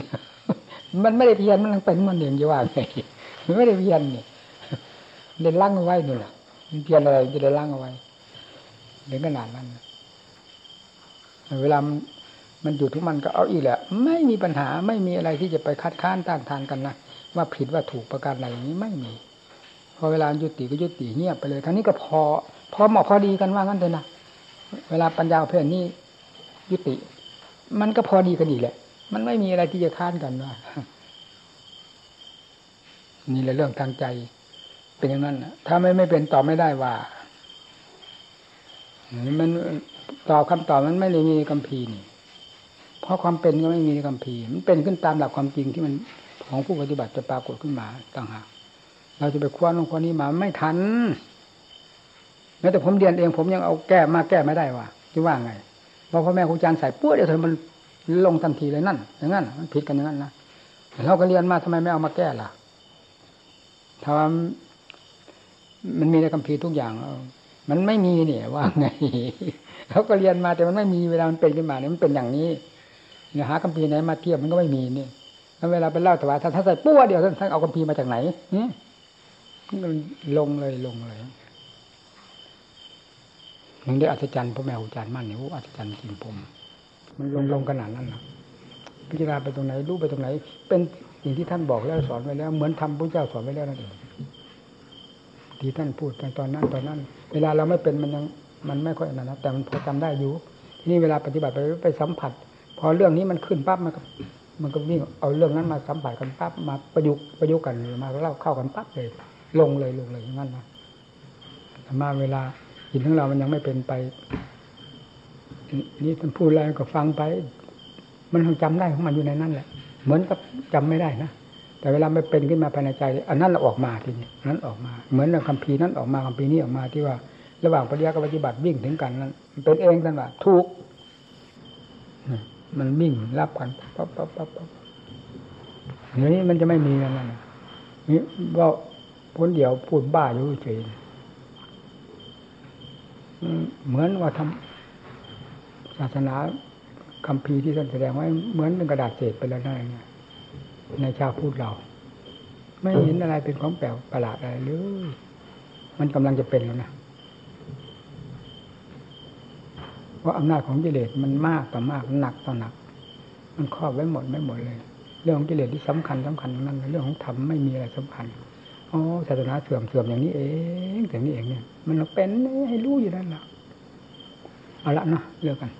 มันไม่ได้เพียนมันเป็นมันเองจะว่าไงมันไม่ได้เพียนเนี่ยเดินล่างเอาไว้นี่แหละมันเพียนอะไรจะเดินล่างเอาไว้ถึงขนาดนั้นเวลามันอยู่ทุกมันก็เอาอีกแหละ ไม่มีปัญหาไม่มีอะไรที่จะไปคัดค้านต้านทานกันนะว่าผิดว่าถูกประการอะไรอย่างนี้ไม่มี พอเวลายุติก็ยุติเงียบไปเลยทั้งนี้ก็พอ พอเหมาะพอดีกันว่างั้นเลยนะเวลาปัญญาเพื่อนนี่ยุติ มันก็พอดีกันอีกแหละ มันไม่มีอะไรที่จะค้านกันว่านี่แหละเรื่องทางใจ เป็นอย่างนั้นถ้าไม่ไม่เป็นตอบไม่ได้ว่ามันตอบคำตอบมันไม่เลยมีคำพีนี่ เพราะความเป็นก็ไม่มีคำพีมันเป็นขึ้นตามหลักความจริงที่มันของผู้ปฏิบัติจะปรากฏขึ้นมาต่างหากเราจะไปคว้าลงคนนี้มาไม่ทันแม้แต่ผมเรียนเองผมยังเอาแก้มาแก้ไม่ได้ว่าจะว่าไงเพอพ่อแม่ครูอาจารย์ใส่ปุ๊บเดี๋ยวเธอมัน ลงทันทีเลยนั่น อย่างนั้นมันผิดกันอย่างนั้นนะเราก็เรียนมาทำไมไม่เอามาแก้ล่ะถ้ามันมีในคัมภีร์ทุกอย่างมันไม่มีเนี่ยว่าไงเขาก็เรียนมาแต่มันไม่มีเวลามันเป็นขึ้นมาเนี่ยมันเป็นอย่างนี้เนื้อหาคัมภีร์ไหนมาเทียบมันก็ไม่มีนี่แล้วเวลาไปเล่าถวายถ้าถ้านใส่ปั้วเดียวท่านเอาคัมภีร์มาจากไหนนี่ลงเลยลงเลยมันได้อัศจรรย์พ่อแม่ครูอาจารย์มั่นเนี่ยโอ้อัศจรรย์จริงผม มันลงลงขนาดนั้นนะพิจารณาไปตรงไหนรู้ไปตรงไหน เป็นสิ่งที่ท่านบอกแล้วสอนไว้แล้ว เหมือนทำพระเจ้าสอนไว้แล้วนั่นเองที่ท่านพูดในตอนนั้นตอนนั้น เวลาเราไม่เป็นมันยังมันไม่ค่อยนะนะแต่มันพอจำได้อยู่ทีนี่เวลาปฏิบัติไปไปสัมผัส พอเรื่องนี้มันขึ้นปั๊บมันก็มันก็วิ่งเอาเรื่องนั้นมาสัมผัสกันปั๊บมาประยุกต์ประยุกต์กันมาเล่าเข้ากันปั๊บเลย ลงเลยลงเลยอย่างนั้นนะมาเวลาจิตของเรามันยังไม่เป็นไป นี่ท่านพูดอะไรก็ฟังไป มันคงจำได้ของมันอยู่ในนั้นแหละ เหมือนกับจำไม่ได้นะแต่เวลาไม่เป็นขึ้นมาภายในใจ อันนั้นเราออกมาทีนี้นั้นออกมา เหมือนคำพีนั้นออกมาคำพีนี้ออกมาที่ว่า ระหว่างปฏิยัติกับปฏิบัติวิ่งถึงกันนั้นเป็นเองท่านว่าถูกมันวิ่งรับกันปั๊บปั๊บปั๊บปั๊บเดี๋ยวนี้มันจะไม่มีแล้วนั่นนี่ว่าพ้นเดียวพูดบ้าอยู่เฉยเหมือนว่าทำ ศาสนาคำพีที่ท่านแสดงไว้เหมือนเป็นกระดาษเศษไปแล้วนั่นเนี่ยในชาวพูดเรา ไม่เห็นอะไรเป็นของแปลกประหลาดอะไรเลยมันกำลังจะเป็นแล้วนะเพราะอำนาจของกิเลสมันมากต่อมากหนักต่อหนัก มันครอบไว้หมดไม่หมดเลย เรื่องของกิเลสที่สำคัญสำคัญนั่นเรื่องของธรรมไม่มีอะไรสำคัญอ๋อศาสนาเสื่อมเสื่อมอย่างนี้เองอย่างนี้เองเนี่ย มันเป็นให้รู้อยู่นั่นแหละเอาละเนาะเลิกกัน